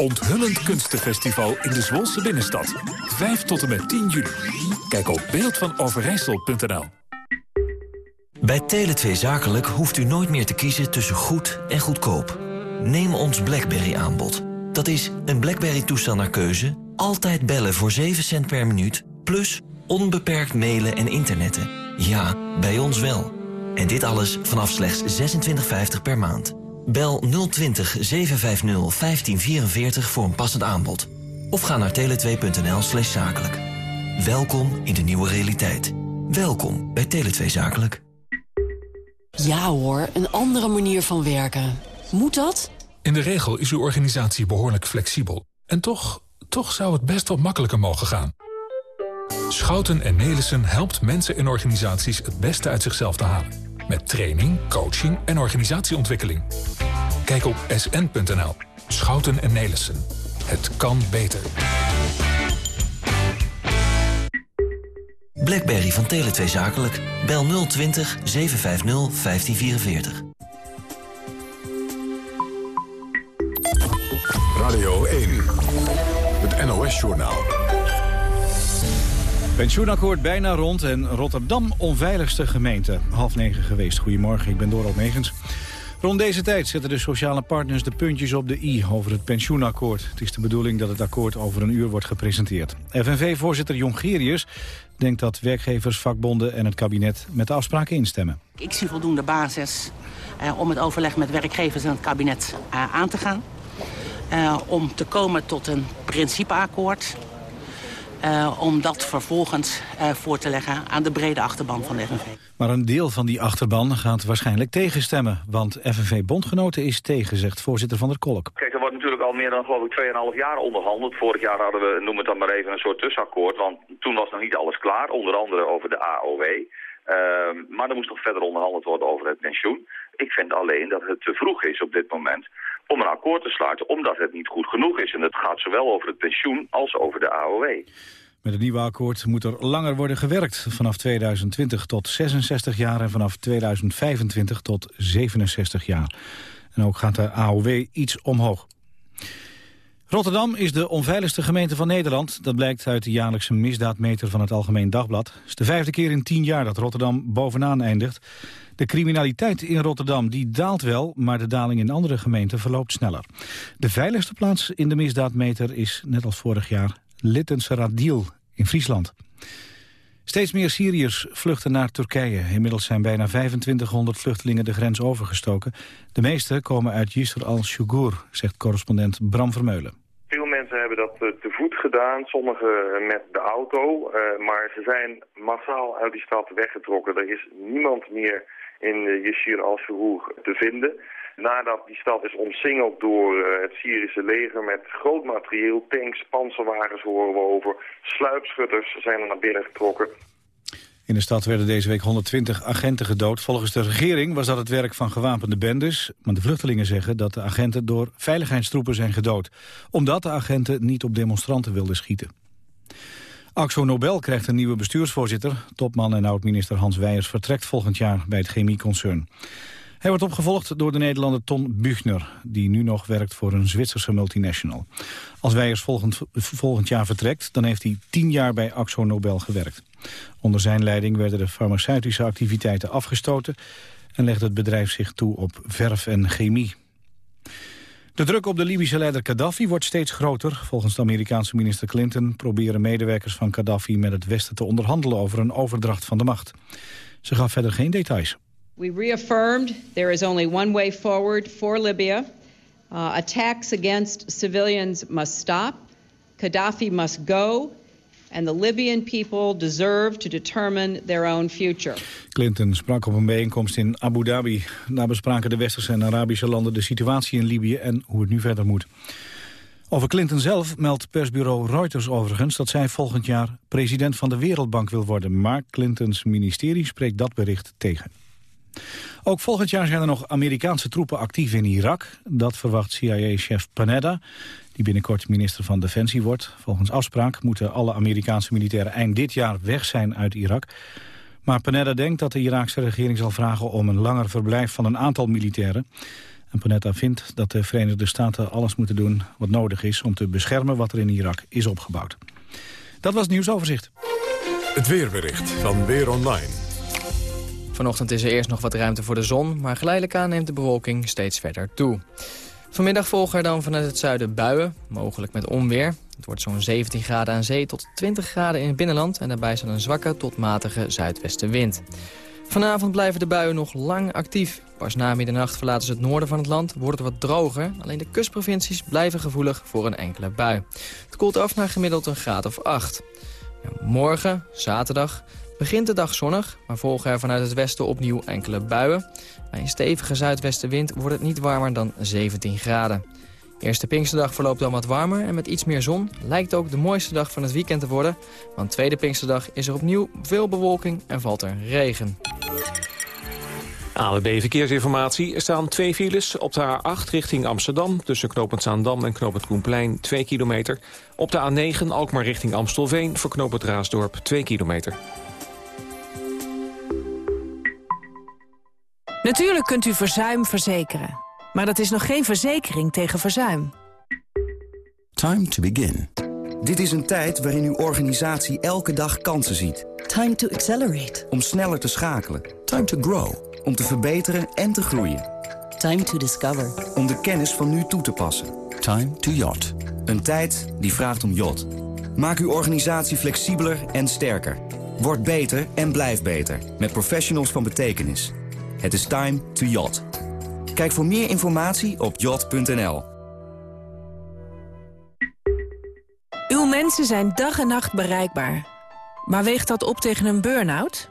Onthullend kunstenfestival in de Zwolse binnenstad. 5 tot en met 10 juli. Kijk op beeldvanoverijssel.nl. Bij Tele2 Zakelijk hoeft u nooit meer te kiezen tussen goed en goedkoop. Neem ons BlackBerry aanbod. Dat is een BlackBerry-toestel naar keuze, altijd bellen voor 7 cent per minuut... plus onbeperkt mailen en internetten. Ja, bij ons wel. En dit alles vanaf slechts 26,50 per maand. Bel 020 750 1544 voor een passend aanbod. Of ga naar tele2.nl slash zakelijk. Welkom in de nieuwe realiteit. Welkom bij Tele2 Zakelijk. Ja hoor, een andere manier van werken. Moet dat? In de regel is uw organisatie behoorlijk flexibel. En toch, toch zou het best wat makkelijker mogen gaan. Schouten en Nelissen helpt mensen en organisaties het beste uit zichzelf te halen. Met training, coaching en organisatieontwikkeling. Kijk op sn.nl. Schouten en Nelissen. Het kan beter. Blackberry van Tele2 Zakelijk. Bel 020 750 1544. Radio 1. Het NOS-journaal. Pensioenakkoord bijna rond en Rotterdam onveiligste gemeente. Half negen geweest. Goedemorgen, ik ben Dorald Megens. Rond deze tijd zetten de sociale partners de puntjes op de i over het pensioenakkoord. Het is de bedoeling dat het akkoord over een uur wordt gepresenteerd. FNV-voorzitter Jongerius denkt dat werkgevers, vakbonden en het kabinet met de afspraken instemmen. Ik zie voldoende basis eh, om het overleg met werkgevers en het kabinet eh, aan te gaan. Eh, om te komen tot een principeakkoord. Uh, om dat vervolgens uh, voor te leggen aan de brede achterban van de FNV. Maar een deel van die achterban gaat waarschijnlijk tegenstemmen. Want FNV-bondgenoten is tegen, zegt voorzitter Van der Kolk. Kijk, er wordt natuurlijk al meer dan geloof ik 2,5 jaar onderhandeld. Vorig jaar hadden we, noem het dan maar even, een soort tussenakkoord. Want toen was nog niet alles klaar, onder andere over de AOW. Uh, maar er moest nog verder onderhandeld worden over het pensioen. Ik vind alleen dat het te vroeg is op dit moment om een akkoord te sluiten, omdat het niet goed genoeg is. En het gaat zowel over het pensioen als over de AOW. Met het nieuwe akkoord moet er langer worden gewerkt. Vanaf 2020 tot 66 jaar en vanaf 2025 tot 67 jaar. En ook gaat de AOW iets omhoog. Rotterdam is de onveiligste gemeente van Nederland. Dat blijkt uit de jaarlijkse misdaadmeter van het Algemeen Dagblad. Het is de vijfde keer in tien jaar dat Rotterdam bovenaan eindigt. De criminaliteit in Rotterdam die daalt wel, maar de daling in andere gemeenten verloopt sneller. De veiligste plaats in de misdaadmeter is, net als vorig jaar, Littense Radiel in Friesland. Steeds meer Syriërs vluchten naar Turkije. Inmiddels zijn bijna 2500 vluchtelingen de grens overgestoken. De meeste komen uit Yisr al-Shugur, zegt correspondent Bram Vermeulen. Veel mensen hebben dat eh, te voet gedaan, sommigen met de auto. Uh, maar ze zijn massaal uit die stad weggetrokken. Er is niemand meer in Yisr al-Shugur te vinden. Nadat die stad is omsingeld door uh, het Syrische leger met groot materieel, tanks, panzerwagens horen we over. Sluipschutters zijn er naar binnen getrokken. In de stad werden deze week 120 agenten gedood. Volgens de regering was dat het werk van gewapende bendes. Maar de vluchtelingen zeggen dat de agenten door veiligheidstroepen zijn gedood. Omdat de agenten niet op demonstranten wilden schieten. Axo Nobel krijgt een nieuwe bestuursvoorzitter. Topman en oud-minister Hans Weijers vertrekt volgend jaar bij het chemieconcern. Hij wordt opgevolgd door de Nederlander Ton Buchner... die nu nog werkt voor een Zwitserse multinational. Als Weijers volgend, volgend jaar vertrekt... dan heeft hij tien jaar bij Axo Nobel gewerkt. Onder zijn leiding werden de farmaceutische activiteiten afgestoten... en legde het bedrijf zich toe op verf en chemie. De druk op de Libische leider Gaddafi wordt steeds groter. Volgens de Amerikaanse minister Clinton proberen medewerkers van Gaddafi met het Westen te onderhandelen over een overdracht van de macht. Ze gaf verder geen details. We reaffirmed there is only one way forward for Libya. Uh, attacks against civilians must stop. Gaddafi must go. And the Libyan people deserve to determine their own future. Clinton sprak op een bijeenkomst in Abu Dhabi. Daar bespraken de westerse en Arabische landen de situatie in Libië en hoe het nu verder moet. Over Clinton zelf meldt persbureau Reuters overigens dat zij volgend jaar president van de Wereldbank wil worden. Maar Clintons ministerie spreekt dat bericht tegen. Ook volgend jaar zijn er nog Amerikaanse troepen actief in Irak. Dat verwacht CIA-chef Panetta, die binnenkort minister van Defensie wordt. Volgens afspraak moeten alle Amerikaanse militairen eind dit jaar weg zijn uit Irak. Maar Panetta denkt dat de Iraakse regering zal vragen om een langer verblijf van een aantal militairen. En Panetta vindt dat de Verenigde Staten alles moeten doen wat nodig is om te beschermen wat er in Irak is opgebouwd. Dat was het nieuwsoverzicht. Het weerbericht van Weer Online. Vanochtend is er eerst nog wat ruimte voor de zon, maar geleidelijk aan neemt de bewolking steeds verder toe. Vanmiddag volgen er dan vanuit het zuiden buien, mogelijk met onweer. Het wordt zo'n 17 graden aan zee tot 20 graden in het binnenland... en daarbij staat een zwakke tot matige zuidwestenwind. Vanavond blijven de buien nog lang actief. Pas na middernacht verlaten ze het noorden van het land, wordt het wat droger. Alleen de kustprovincies blijven gevoelig voor een enkele bui. Het koelt af naar gemiddeld een graad of 8. morgen, zaterdag, begint de dag zonnig... maar volgen er vanuit het westen opnieuw enkele buien. Bij een stevige zuidwestenwind wordt het niet warmer dan 17 graden. Eerste Pinksterdag verloopt dan wat warmer en met iets meer zon... lijkt ook de mooiste dag van het weekend te worden. Want tweede Pinksterdag is er opnieuw veel bewolking en valt er regen. AWB Verkeersinformatie. Er staan twee files op de A8 richting Amsterdam... tussen knooppunt Zaandam en knooppunt Koenplein 2 kilometer. Op de A9 Alkmaar richting Amstelveen voor knooppunt Raasdorp 2 kilometer. Natuurlijk kunt u verzuim verzekeren. Maar dat is nog geen verzekering tegen verzuim. Time to begin. Dit is een tijd waarin uw organisatie elke dag kansen ziet. Time to accelerate. Om sneller te schakelen. Time to grow. Om te verbeteren en te groeien. Time to discover. Om de kennis van nu toe te passen. Time to yacht. Een tijd die vraagt om yacht. Maak uw organisatie flexibeler en sterker. Word beter en blijf beter. Met professionals van betekenis. Het is time to yacht. Kijk voor meer informatie op yacht.nl. Uw mensen zijn dag en nacht bereikbaar. Maar weegt dat op tegen een burn-out?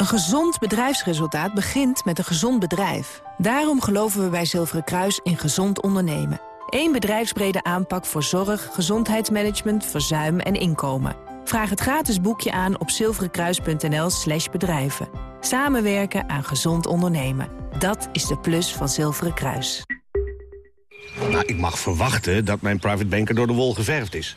Een gezond bedrijfsresultaat begint met een gezond bedrijf. Daarom geloven we bij Zilveren Kruis in gezond ondernemen. Eén bedrijfsbrede aanpak voor zorg, gezondheidsmanagement, verzuim en inkomen. Vraag het gratis boekje aan op zilverenkruis.nl slash bedrijven. Samenwerken aan gezond ondernemen. Dat is de plus van Zilveren Kruis. Nou, ik mag verwachten dat mijn private banker door de wol geverfd is.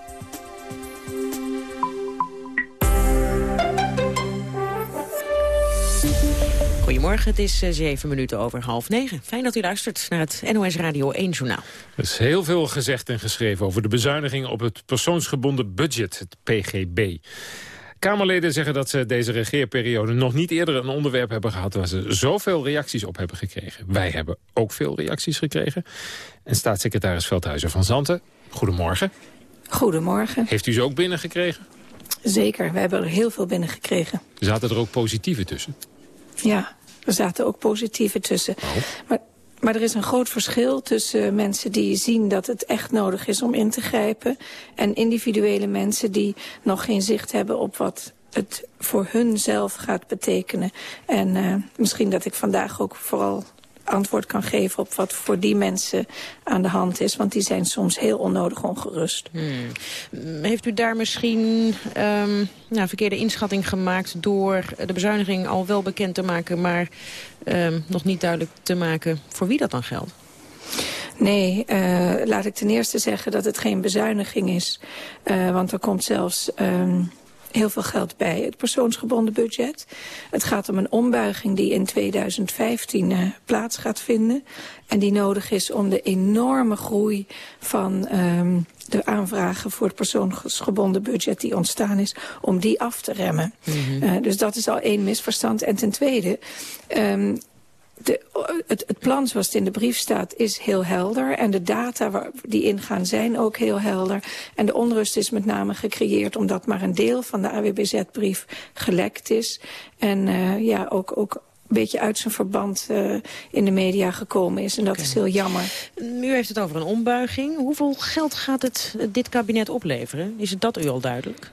Goedemorgen, het is uh, zeven minuten over half negen. Fijn dat u luistert naar het NOS Radio 1 Journaal. Er is heel veel gezegd en geschreven over de bezuiniging op het persoonsgebonden budget, het PGB. Kamerleden zeggen dat ze deze regeerperiode nog niet eerder een onderwerp hebben gehad... waar ze zoveel reacties op hebben gekregen. Wij hebben ook veel reacties gekregen. En staatssecretaris Veldhuizen van Zanten, goedemorgen. Goedemorgen. Heeft u ze ook binnengekregen? Zeker, we hebben er heel veel binnengekregen. Zaten er ook positieve tussen? Ja, er zaten ook positieve tussen. Oh. Maar, maar er is een groot verschil tussen mensen die zien dat het echt nodig is om in te grijpen... en individuele mensen die nog geen zicht hebben op wat het voor hun zelf gaat betekenen. En uh, misschien dat ik vandaag ook vooral antwoord kan geven op wat voor die mensen aan de hand is. Want die zijn soms heel onnodig ongerust. Hmm. Heeft u daar misschien um, nou, verkeerde inschatting gemaakt... door de bezuiniging al wel bekend te maken... maar um, nog niet duidelijk te maken voor wie dat dan geldt? Nee, uh, laat ik ten eerste zeggen dat het geen bezuiniging is. Uh, want er komt zelfs... Um, heel veel geld bij het persoonsgebonden budget. Het gaat om een ombuiging die in 2015 uh, plaats gaat vinden. En die nodig is om de enorme groei van um, de aanvragen voor het persoonsgebonden budget die ontstaan is, om die af te remmen. Mm -hmm. uh, dus dat is al één misverstand. En ten tweede, um, de, het, het, plan zoals het in de brief staat is heel helder. En de data waar, die ingaan zijn ook heel helder. En de onrust is met name gecreëerd omdat maar een deel van de AWBZ-brief gelekt is. En uh, ja, ook, ook een beetje uit zijn verband uh, in de media gekomen is. En dat okay. is heel jammer. U heeft het over een ombuiging. Hoeveel geld gaat het dit kabinet opleveren? Is het dat u al duidelijk?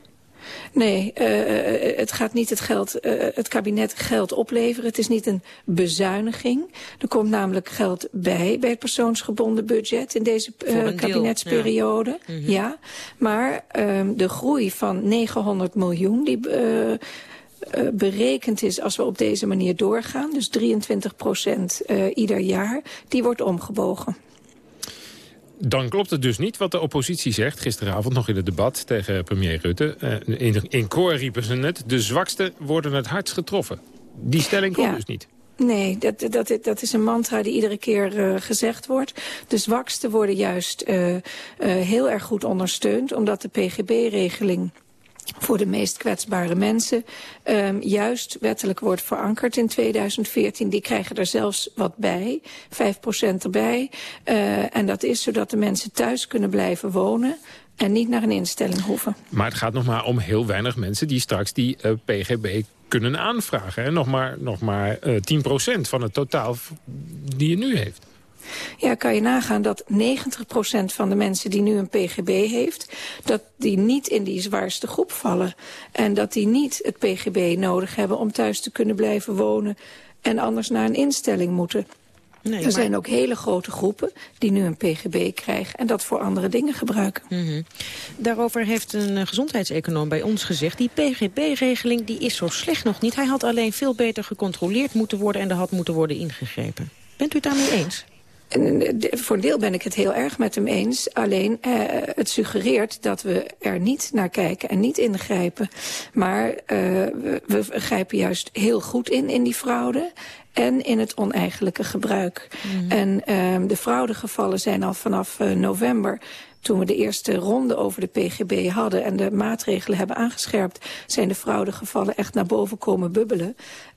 Nee, uh, het gaat niet het, geld, uh, het kabinet geld opleveren. Het is niet een bezuiniging. Er komt namelijk geld bij bij het persoonsgebonden budget in deze uh, kabinetsperiode. Ja. Mm -hmm. ja. Maar um, de groei van 900 miljoen die berekend is als we op deze manier doorgaan... dus 23 procent ieder jaar, die wordt omgebogen. Dan klopt het dus niet wat de oppositie zegt. Gisteravond nog in het debat tegen premier Rutte. Uh, in, in koor riepen ze het. De zwaksten worden het hardst getroffen. Die stelling klopt ja. dus niet. Nee, dat, dat, dat is een mantra die iedere keer uh, gezegd wordt. De zwaksten worden juist uh, uh, heel erg goed ondersteund... omdat de PGB-regeling voor de meest kwetsbare mensen um, juist wettelijk wordt verankerd in 2014. Die krijgen er zelfs wat bij, 5% erbij. Uh, en dat is zodat de mensen thuis kunnen blijven wonen en niet naar een instelling hoeven. Maar het gaat nog maar om heel weinig mensen die straks die uh, PGB kunnen aanvragen. Hè? Nog maar, nog maar uh, 10% van het totaal die je nu heeft. Ja, kan je nagaan dat 90% van de mensen die nu een PGB heeft... dat die niet in die zwaarste groep vallen. En dat die niet het PGB nodig hebben om thuis te kunnen blijven wonen... en anders naar een instelling moeten. Nee, er maar... zijn ook hele grote groepen die nu een PGB krijgen... en dat voor andere dingen gebruiken. Mm -hmm. Daarover heeft een gezondheidseconoom bij ons gezegd... die PGB-regeling die is zo slecht nog niet. Hij had alleen veel beter gecontroleerd moeten worden... en er had moeten worden ingegrepen. Bent u het daarmee eens? Voor een deel ben ik het heel erg met hem eens. Alleen uh, het suggereert dat we er niet naar kijken en niet ingrijpen. Maar uh, we, we grijpen juist heel goed in, in die fraude en in het oneigenlijke gebruik. Mm. En uh, de fraudegevallen zijn al vanaf november toen we de eerste ronde over de PGB hadden... en de maatregelen hebben aangescherpt... zijn de fraudegevallen echt naar boven komen bubbelen.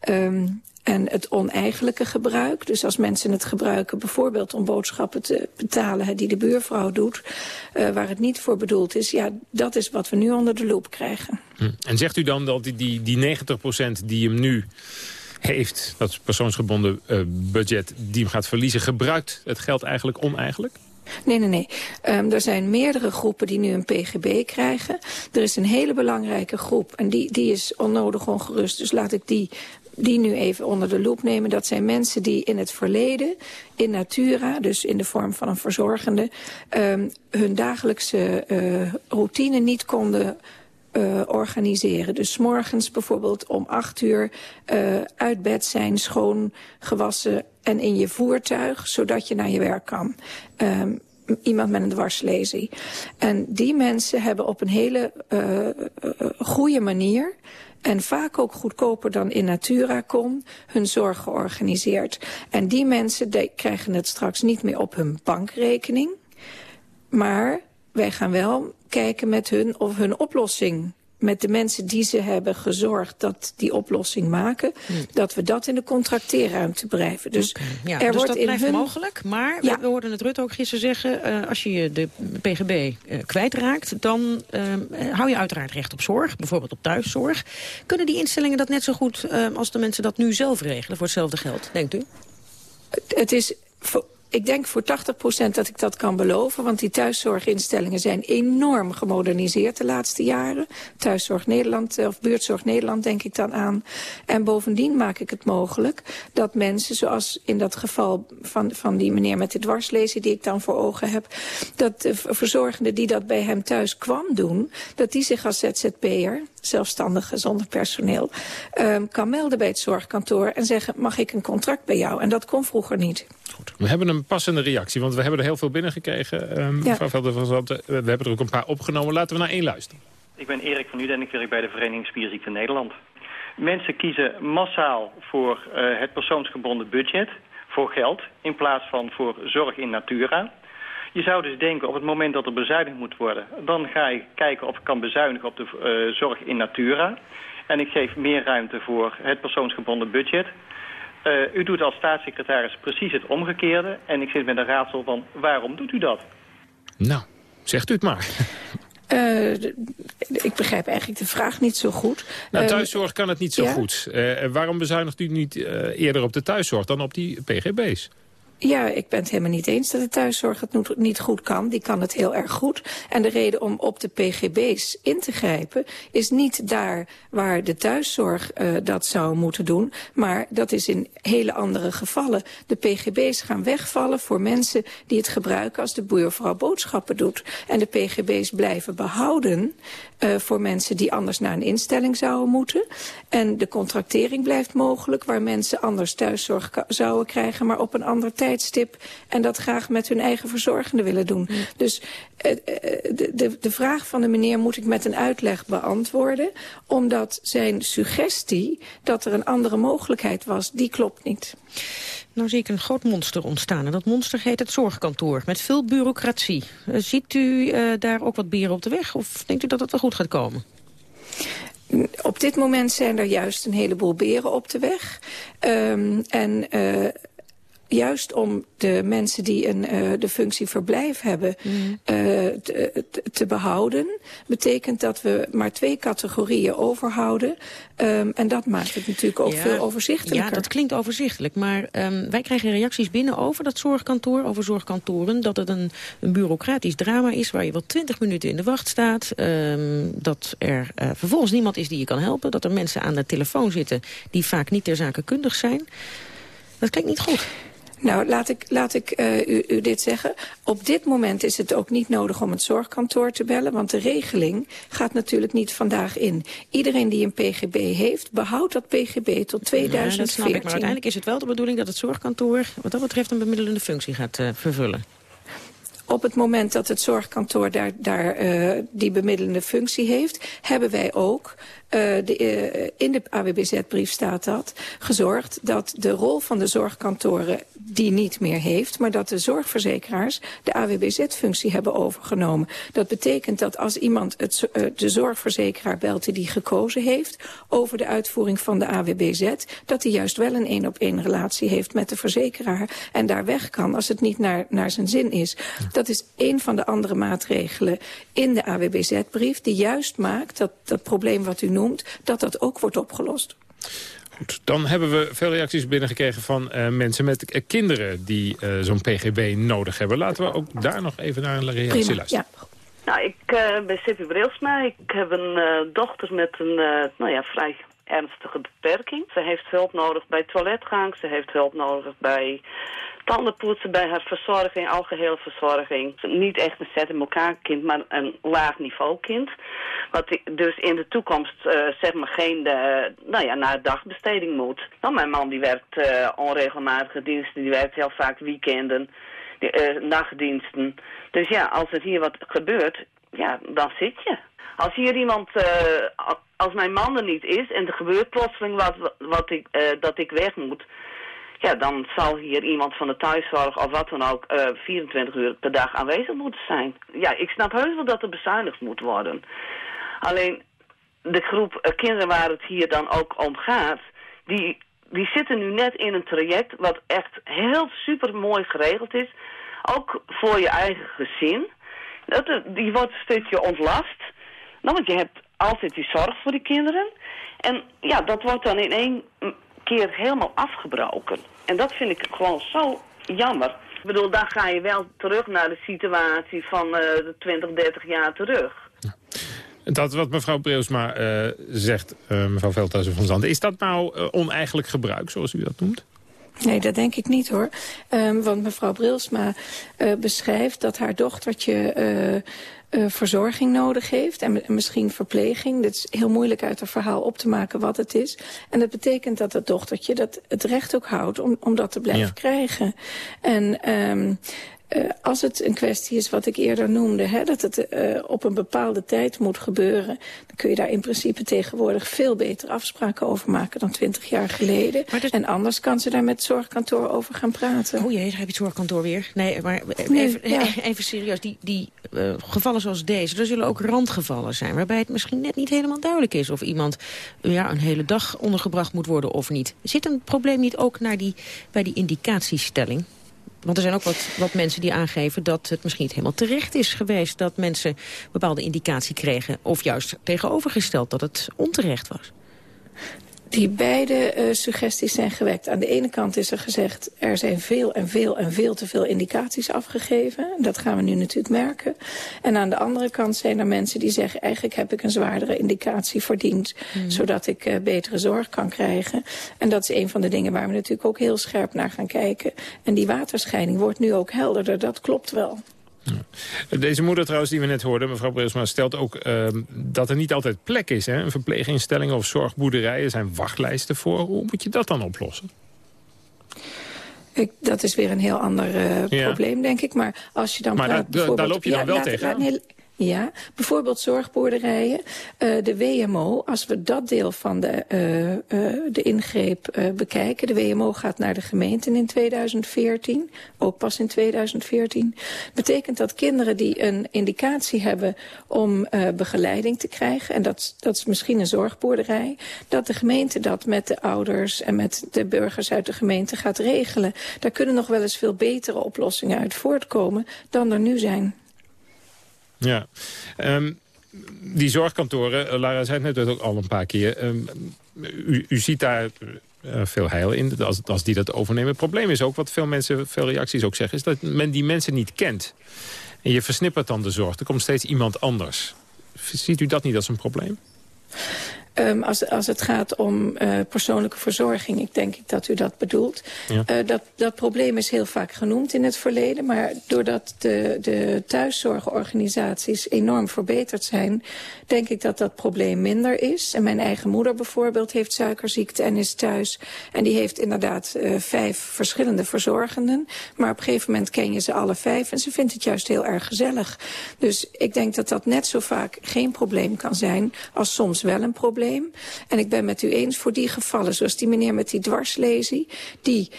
Um, en het oneigenlijke gebruik, dus als mensen het gebruiken... bijvoorbeeld om boodschappen te betalen die de buurvrouw doet... Uh, waar het niet voor bedoeld is, ja, dat is wat we nu onder de loep krijgen. Hm. En zegt u dan dat die, die, die 90% die hem nu heeft... dat persoonsgebonden uh, budget die hem gaat verliezen... gebruikt het geld eigenlijk oneigenlijk? Nee, nee, nee. Um, er zijn meerdere groepen die nu een PGB krijgen. Er is een hele belangrijke groep en die, die is onnodig ongerust. Dus laat ik die die nu even onder de loep nemen. Dat zijn mensen die in het verleden in natura, dus in de vorm van een verzorgende... Um, hun dagelijkse uh, routine niet konden uh, organiseren. Dus morgens bijvoorbeeld om acht uur uh, uit bed zijn, schoon, gewassen en in je voertuig, zodat je naar je werk kan. Um, iemand met een dwarslesie. En die mensen hebben op een hele uh, goede manier en vaak ook goedkoper dan in Natura kon, hun zorg georganiseerd. En die mensen die krijgen het straks niet meer op hun bankrekening. Maar wij gaan wel kijken met hun of hun oplossing met de mensen die ze hebben gezorgd dat die oplossing maken... Hm. dat we dat in de contracteerruimte blijven. Dus, okay, ja, er dus wordt dat in blijft hun... mogelijk. Maar ja. we, we hoorden het Rutte ook gisteren zeggen... Uh, als je de PGB uh, kwijtraakt, dan uh, hou je uiteraard recht op zorg. Bijvoorbeeld op thuiszorg. Kunnen die instellingen dat net zo goed als de mensen dat nu zelf regelen... voor hetzelfde geld, denkt u? Het, het is... Ik denk voor 80% dat ik dat kan beloven. Want die thuiszorginstellingen zijn enorm gemoderniseerd de laatste jaren. Thuiszorg Nederland, of Buurtzorg Nederland denk ik dan aan. En bovendien maak ik het mogelijk dat mensen, zoals in dat geval van, van die meneer met de dwarslezen die ik dan voor ogen heb. Dat de verzorgende die dat bij hem thuis kwam doen, dat die zich als ZZP'er zelfstandige zonder personeel, um, kan melden bij het zorgkantoor en zeggen, mag ik een contract bij jou? En dat kon vroeger niet. Goed. We hebben een passende reactie, want we hebben er heel veel binnengekregen. Um, ja. We hebben er ook een paar opgenomen. Laten we naar één luisteren. Ik ben Erik van Uden en ik werk bij de Vereniging Spierziekte Nederland. Mensen kiezen massaal voor uh, het persoonsgebonden budget, voor geld, in plaats van voor zorg in natura. Je zou dus denken, op het moment dat er bezuinigd moet worden... dan ga ik kijken of ik kan bezuinigen op de uh, zorg in natura. En ik geef meer ruimte voor het persoonsgebonden budget. Uh, u doet als staatssecretaris precies het omgekeerde. En ik zit met een raadsel van, waarom doet u dat? Nou, zegt u het maar. Uh, ik begrijp eigenlijk de vraag niet zo goed. Nou, thuiszorg kan het niet zo ja? goed. Uh, waarom bezuinigt u niet eerder op de thuiszorg dan op die PGB's? Ja, ik ben het helemaal niet eens dat de thuiszorg het niet goed kan. Die kan het heel erg goed. En de reden om op de pgb's in te grijpen... is niet daar waar de thuiszorg uh, dat zou moeten doen... maar dat is in hele andere gevallen. De pgb's gaan wegvallen voor mensen die het gebruiken... als de buurvrouw boodschappen doet. En de pgb's blijven behouden uh, voor mensen die anders naar een instelling zouden moeten. En de contractering blijft mogelijk... waar mensen anders thuiszorg zouden krijgen, maar op een ander tijd tijdstip... en dat graag met hun eigen verzorgende willen doen. Dus uh, de, de, de vraag van de meneer moet ik met een uitleg beantwoorden... omdat zijn suggestie dat er een andere mogelijkheid was, die klopt niet. Nou zie ik een groot monster ontstaan. En dat monster heet het zorgkantoor, met veel bureaucratie. Uh, ziet u uh, daar ook wat bieren op de weg? Of denkt u dat het wel goed gaat komen? Op dit moment zijn er juist een heleboel beren op de weg. Um, en uh, juist om de mensen die een, uh, de functie verblijf hebben mm. uh, te, te, behouden... betekent dat we maar twee categorieën overhouden. Um, en dat maakt het natuurlijk ook ja, veel overzichtelijker. Ja, dat klinkt overzichtelijk. Maar um, wij krijgen reacties binnen over dat zorgkantoor, over zorgkantoren... dat het een, een bureaucratisch drama is waar je wel twintig minuten in de wacht staat. Um, dat er uh, vervolgens niemand is die je kan helpen. Dat er mensen aan de telefoon zitten die vaak niet ter zake kundig zijn. Dat klinkt niet goed. Nou, laat ik, laat ik uh, u, u dit zeggen. Op dit moment is het ook niet nodig om het zorgkantoor te bellen... want de regeling gaat natuurlijk niet vandaag in. Iedereen die een PGB heeft, behoudt dat PGB tot 2014. Ja, dat snap ik, maar uiteindelijk is het wel de bedoeling... dat het zorgkantoor wat dat betreft een bemiddelende functie gaat uh, vervullen op het moment dat het zorgkantoor daar, daar uh, die bemiddelende functie heeft... hebben wij ook de, uh, in de AWBZ-brief staat dat, gezorgd dat de rol van de zorgkantoren die niet meer heeft, maar dat de zorgverzekeraars de AWBZ-functie hebben overgenomen. Dat betekent dat als iemand het, uh, de zorgverzekeraar belt die die gekozen heeft over de uitvoering van de AWBZ, dat hij juist wel een één-op-één relatie heeft met de verzekeraar en daar weg kan als het niet naar, naar zijn zin is. Dat is een van de andere maatregelen in de AWBZ-brief die juist maakt dat dat probleem wat u noemt dat dat ook wordt opgelost. Goed, dan hebben we veel reacties binnengekregen van uh, mensen met uh, kinderen die uh, zo'n PGB nodig hebben. Laten we ook daar nog even naar een reactie Prima, luisteren. Ja. Nou, ik ben Sippy Brilsma. Ik heb een dochter met een nou ja, vrij ernstige beperking. Ze heeft hulp nodig bij toiletgang, ze heeft hulp nodig bij tandenpoetsen bij haar verzorging, algehele verzorging. Niet echt een zet in elkaar kind, maar een laag niveau kind. Wat dus in de toekomst uh, zeg maar geen uh, nou ja, naar dagbesteding moet. Nou, mijn man die werkt uh, onregelmatige diensten, die werkt heel vaak weekenden, die, nachtdiensten. Dus ja, als er hier wat gebeurt, ja, dan zit je. Als hier iemand, als mijn man er niet is en er gebeurt plotseling wat, wat ik, dat ik weg moet ja, dan zal hier iemand van de thuiszorg of wat dan ook uh, 24 uur per dag aanwezig moeten zijn. Ja, ik snap heus wel dat er bezuinigd moet worden. Alleen de groep uh, kinderen waar het hier dan ook om gaat, die, die zitten nu net in een traject wat echt heel super mooi geregeld is. Ook voor je eigen gezin. Dat, eh, die wordt een stukje ontlast. Nou, want je hebt altijd die zorg voor die kinderen. En ja, dat wordt dan in één keer helemaal afgebroken. En dat vind ik gewoon zo jammer. Ik bedoel, dan ga je wel terug naar de situatie van uh, de 20, 30 jaar terug. Dat wat mevrouw Breusma uh, zegt, uh, mevrouw Veldhuizen van Zanden... is dat nou oneigenlijk gebruik, zoals u dat noemt? Nee, dat denk ik niet hoor. Um, want mevrouw Brilsma uh, beschrijft dat haar dochtertje uh, uh, verzorging nodig heeft en misschien verpleging. Het is heel moeilijk uit het verhaal op te maken wat het is. En dat betekent dat het dochtertje dat het recht ook houdt om, om dat te blijven ja. krijgen. En um, uh, als het een kwestie is wat ik eerder noemde, hè, dat het uh, op een bepaalde tijd moet gebeuren, dan kun je daar in principe tegenwoordig veel beter afspraken over maken dan twintig jaar geleden. Dus... En anders kan ze daar met het zorgkantoor over gaan praten. Oh jee, daar heb je het zorgkantoor weer. Nee, maar nee, even, ja. [laughs] even serieus, die, die uh, gevallen zoals deze, er zullen ook randgevallen zijn, waarbij het misschien net niet helemaal duidelijk is of iemand ja, een hele dag ondergebracht moet worden of niet. Zit een probleem niet ook naar die, bij die indicatiestelling? Want er zijn ook wat, mensen die aangeven dat het misschien niet helemaal terecht is geweest... dat mensen bepaalde indicatie kregen. Of juist tegenovergesteld dat het onterecht was. Die beide uh, suggesties zijn gewekt. Aan de ene kant is er gezegd... er zijn veel en veel en veel te veel indicaties afgegeven. Dat gaan we nu natuurlijk merken. En aan de andere kant zijn er mensen die zeggen... eigenlijk heb ik een zwaardere indicatie verdiend... Hmm. zodat ik uh, betere zorg kan krijgen. En dat is een van de dingen waar we natuurlijk ook heel scherp naar gaan kijken. En die waterscheiding wordt nu ook helderder. Dat klopt wel. Deze moeder trouwens die we net hoorden, mevrouw Brisma, stelt ook uh, dat er niet altijd plek is. Hè? Een verpleeginstellingen of zorgboerderijen zijn wachtlijsten voor. Hoe moet je dat dan oplossen? Ik, dat is weer een heel ander uh, ja. probleem, denk ik. Maar als je dan maar praat, daar, daar loop je dan ja, wel tegen. Laat, ja, bijvoorbeeld zorgboerderijen. Uh, de WMO, als we dat deel van de, uh, uh, de ingreep bekijken... de WMO gaat naar de gemeenten in 2014, ook pas in 2014... betekent dat kinderen die een indicatie hebben om begeleiding te krijgen... en dat, dat is misschien een zorgboerderij... dat de gemeente dat met de ouders en met de burgers uit de gemeente gaat regelen. Daar kunnen nog wel eens veel betere oplossingen uit voortkomen dan er nu zijn. Ja, um, die zorgkantoren, eh, Lara zei het net ook al een paar keer... Um, u, u, ziet daar uh, veel heil in, als, als die dat overnemen. Het probleem is ook, wat veel mensen, veel reacties ook zeggen... is dat men die mensen niet kent. En je versnippert dan de zorg. Er komt steeds iemand anders. Ziet u dat niet als een probleem? Um, als, als het gaat om uh, persoonlijke verzorging, ik denk ik dat u dat bedoelt. Ja. Uh, dat, dat probleem is heel vaak genoemd in het verleden. Maar doordat de, de thuiszorgorganisaties enorm verbeterd zijn... denk ik dat dat probleem minder is. En mijn eigen moeder bijvoorbeeld heeft suikerziekte en is thuis. En die heeft inderdaad uh, vijf verschillende verzorgenden. Maar op een gegeven moment ken je ze alle vijf. En ze vindt het juist heel erg gezellig. Dus ik denk dat dat net zo vaak geen probleem kan zijn... als soms wel een probleem probleem. En ik ben met u eens voor die gevallen, zoals die meneer met die dwarslesie... die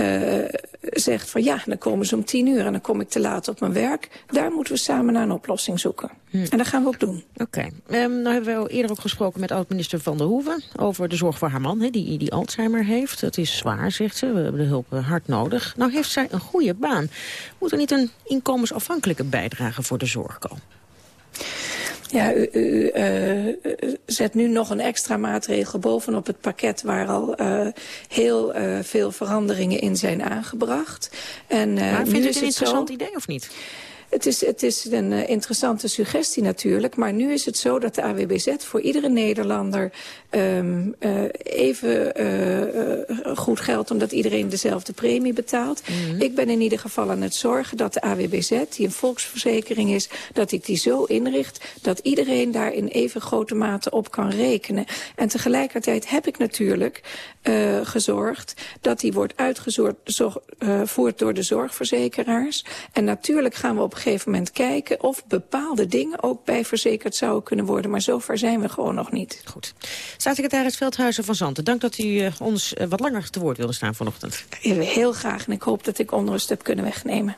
uh, zegt van ja, dan komen ze om tien uur en dan kom ik te laat op mijn werk. Daar moeten we samen naar een oplossing zoeken. Hm. En dat gaan we ook doen. Oké. Okay. Um, nou hebben we eerder ook gesproken met oud-minister Van der Hoeven... over de zorg voor haar man, he, die, die Alzheimer heeft. Het is zwaar, zegt ze. We hebben de hulp eh, hard nodig. Nou heeft zij een goede baan. Moet er niet een inkomensafhankelijke bijdrage voor de zorg komen? Ja, u, u uh, zet nu nog een extra maatregel bovenop het pakket... waar al uh, heel uh, veel veranderingen in zijn aangebracht. En, maar vindt u het een interessant zo... idee of niet? Het is, het is een interessante suggestie natuurlijk. Maar nu is het zo dat de AWBZ voor iedere Nederlander um, uh, even uh, goed geldt... omdat iedereen dezelfde premie betaalt. Mm -hmm. Ik ben in ieder geval aan het zorgen dat de AWBZ, die een volksverzekering is... dat ik die zo inricht dat iedereen daar in even grote mate op kan rekenen. En tegelijkertijd heb ik natuurlijk gezorgd... dat die wordt uitgevoerd door de zorgverzekeraars. En natuurlijk gaan we op een gegeven moment kijken... of bepaalde dingen ook bij verzekerd zouden kunnen worden. Maar zover zijn we gewoon nog niet. Goed. Staatssecretaris Veldhuizen van Zanten, dank dat u uh, ons uh, wat langer te woord wilde staan vanochtend. Heel graag en ik hoop dat ik onrust heb kunnen wegnemen.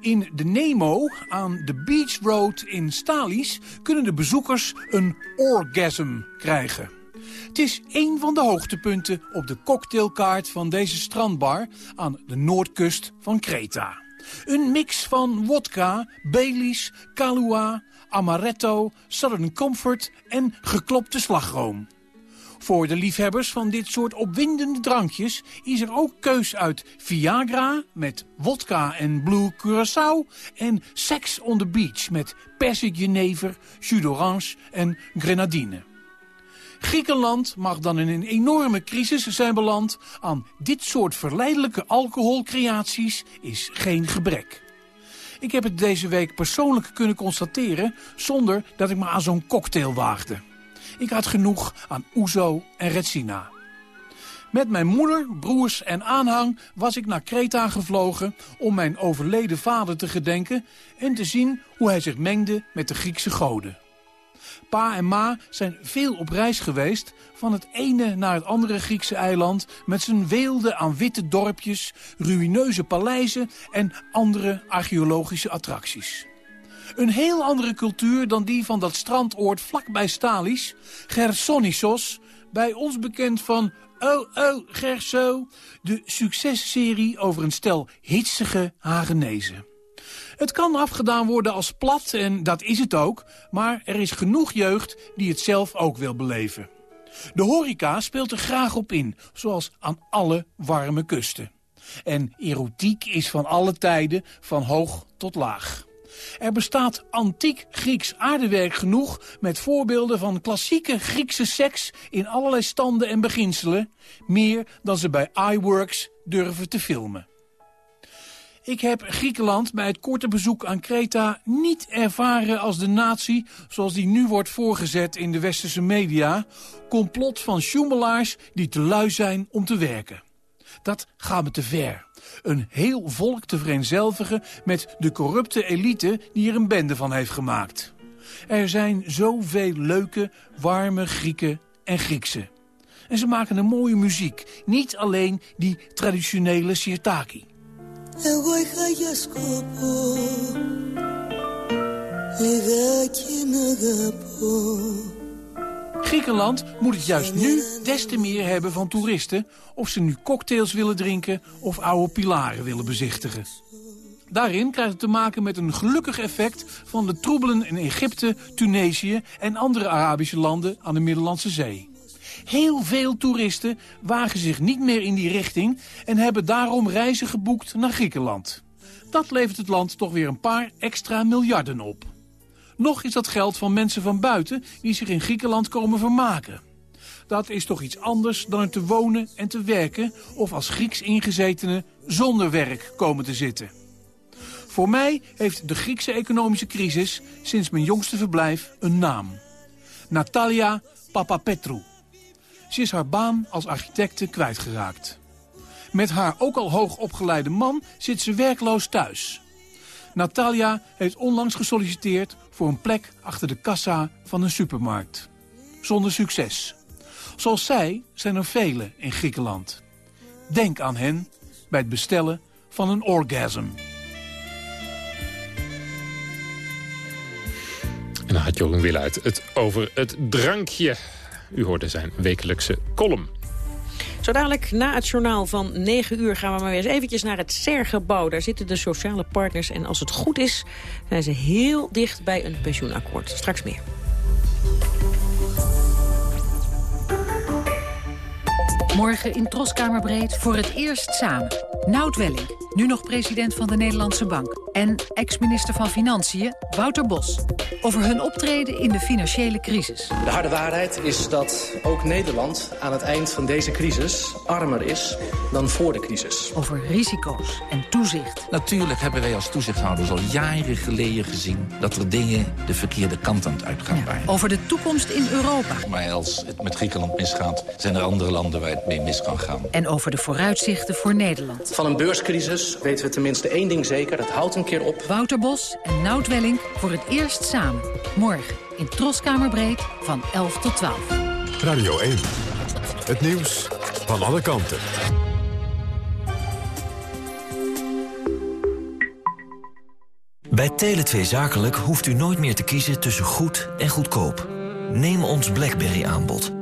In de Nemo aan de Beach Road in Stalis kunnen de bezoekers een orgasm krijgen. Het is een van de hoogtepunten op de cocktailkaart van deze strandbar aan de noordkust van Kreta. Een mix van wodka, Baileys, Kahlua, Amaretto, Southern Comfort en geklopte slagroom. Voor de liefhebbers van dit soort opwindende drankjes is er ook keus uit Viagra met wodka en blue Curaçao en Sex on the Beach met persikjenever, jus d'orange en grenadine. Griekenland mag dan in een enorme crisis zijn beland. Aan dit soort verleidelijke alcoholcreaties is geen gebrek. Ik heb het deze week persoonlijk kunnen constateren... zonder dat ik me aan zo'n cocktail waagde. Ik had genoeg aan Oezo en Retsina. Met mijn moeder, broers en aanhang was ik naar Kreta gevlogen... om mijn overleden vader te gedenken en te zien hoe hij zich mengde met de Griekse goden. Pa en ma zijn veel op reis geweest, van het ene naar het andere Griekse eiland... met zijn weelde aan witte dorpjes, ruïneuze paleizen en andere archeologische attracties. Een heel andere cultuur dan die van dat strandoord vlakbij Stalis, Gersonissos, bij ons bekend van Oh Oh Gerso, de successerie over een stel hitsige Hagenezen. Het kan afgedaan worden als plat en dat is het ook, maar er is genoeg jeugd die het zelf ook wil beleven. De horeca speelt er graag op in, zoals aan alle warme kusten. En erotiek is van alle tijden, van hoog tot laag. Er bestaat antiek Grieks aardewerk genoeg met voorbeelden van klassieke Griekse seks in allerlei standen en beginselen, meer dan ze bij iWorks durven te filmen. Ik heb Griekenland bij het korte bezoek aan Kreta niet ervaren als de natie zoals die nu wordt voorgezet in de westerse media. Complot van sjoemelaars die te lui zijn om te werken. Dat gaat me te ver. Een heel volk te vereenzelvigen met de corrupte elite die er een bende van heeft gemaakt. Er zijn zoveel leuke, warme Grieken en Griekse. En ze maken een mooie muziek. Niet alleen die traditionele sirtaki Εγώ είχα για σκοπό Λιγάκι να αγαπώ Griekenland moet het juist nu des te meer hebben van toeristen... of ze nu cocktails willen drinken of oude pilaren willen bezichtigen. Daarin krijgt het te maken met een gelukkig effect van de troebelen in Egypte, Tunesië en andere Arabische landen aan de Middellandse Zee. Heel veel toeristen wagen zich niet meer in die richting en hebben daarom reizen geboekt naar Griekenland. Dat levert het land toch weer een paar extra miljarden op. Nog is dat geld van mensen van buiten die zich in Griekenland komen vermaken. Dat is toch iets anders dan er te wonen en te werken... of als Grieks ingezetene zonder werk komen te zitten. Voor mij heeft de Griekse economische crisis sinds mijn jongste verblijf een naam. Natalia Papapetrou. Ze is haar baan als architecte kwijtgeraakt. Met haar ook al hoog opgeleide man zit ze werkloos thuis. Natalia heeft onlangs gesolliciteerd voor een plek achter de kassa van een supermarkt. Zonder succes. Zoals zij zijn er velen in Griekenland. Denk aan hen bij het bestellen van een orgasm. En dan had Johan Willuit het over het drankje. U hoorde zijn wekelijkse column. Zo dadelijk na het journaal van 9 uur gaan we maar weer eens eventjes naar het SER-gebouw. Daar zitten de sociale partners en als het goed is zijn ze heel dicht bij een pensioenakkoord. Straks meer. Morgen in Troskamerbreed voor het eerst samen. Nout Welling, nu nog president van de Nederlandse Bank. En ex-minister van Financiën, Wouter Bos. Over hun optreden in de financiële crisis. De harde waarheid is dat ook Nederland aan het eind van deze crisis armer is dan voor de crisis. Over risico's en toezicht. Natuurlijk hebben wij als toezichthouders al jaren geleden gezien... dat er dingen de verkeerde kant aan het uitgaan waren. Over de toekomst in Europa. Maar als het met Griekenland misgaat, zijn er andere landen waar het mee mis kan gaan. En over de vooruitzichten voor Nederland. Van een beurscrisis weten we tenminste één ding zeker. Dat houdt een keer op. Wouter Bos en Nout Welling voor het eerst samen. Morgen in Troskamerbreed van 11 tot 12. Radio 1. Het nieuws van alle kanten. Bij Tele2 Zakelijk hoeft u nooit meer te kiezen tussen goed en goedkoop. Neem ons BlackBerry aanbod.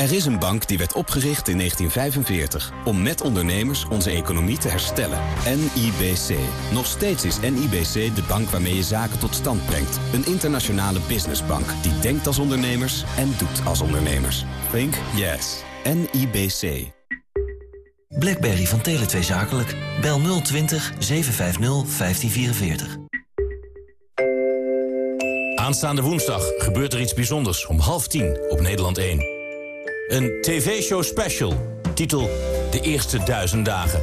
Er is een bank die werd opgericht in 1945 om met ondernemers onze economie te herstellen. NIBC. Nog steeds is NIBC de bank waarmee je zaken tot stand brengt. Een internationale businessbank die denkt als ondernemers en doet als ondernemers. Think yes. NIBC. BlackBerry van Tele2 Zakelijk. Bel 020 750 1544. Aanstaande woensdag gebeurt er iets bijzonders om half tien op Nederland 1. Een tv-show special, titel De Eerste Duizend Dagen.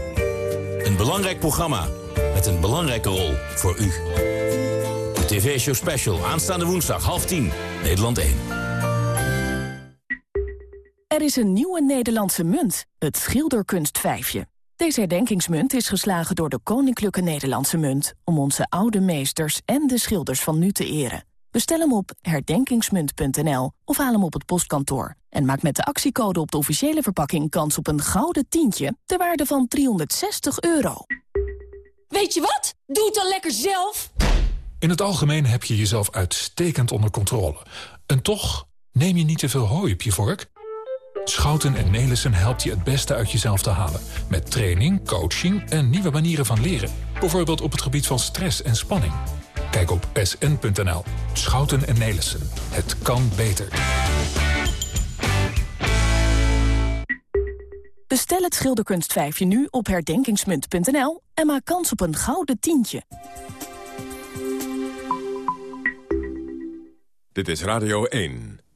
Een belangrijk programma met een belangrijke rol voor u. De tv-show special, aanstaande woensdag, half tien, Nederland 1. Er is een nieuwe Nederlandse munt, het schilderkunstvijfje. Deze herdenkingsmunt is geslagen door de Koninklijke Nederlandse Munt... om onze oude meesters en de schilders van nu te eren. Bestel hem op herdenkingsmunt.nl of haal hem op het postkantoor. En maak met de actiecode op de officiële verpakking kans op een gouden tientje... ter waarde van 360 euro. Weet je wat? Doe het dan lekker zelf! In het algemeen heb je jezelf uitstekend onder controle. En toch neem je niet te veel hooi op je vork? Schouten en Nelissen helpt je het beste uit jezelf te halen. Met training, coaching en nieuwe manieren van leren. Bijvoorbeeld op het gebied van stress en spanning. Kijk op sn.nl. Schouten en Nelissen. Het kan beter. Bestel het schilderkunstvijfje nu op herdenkingsmunt.nl en maak kans op een gouden tientje. Dit is Radio 1.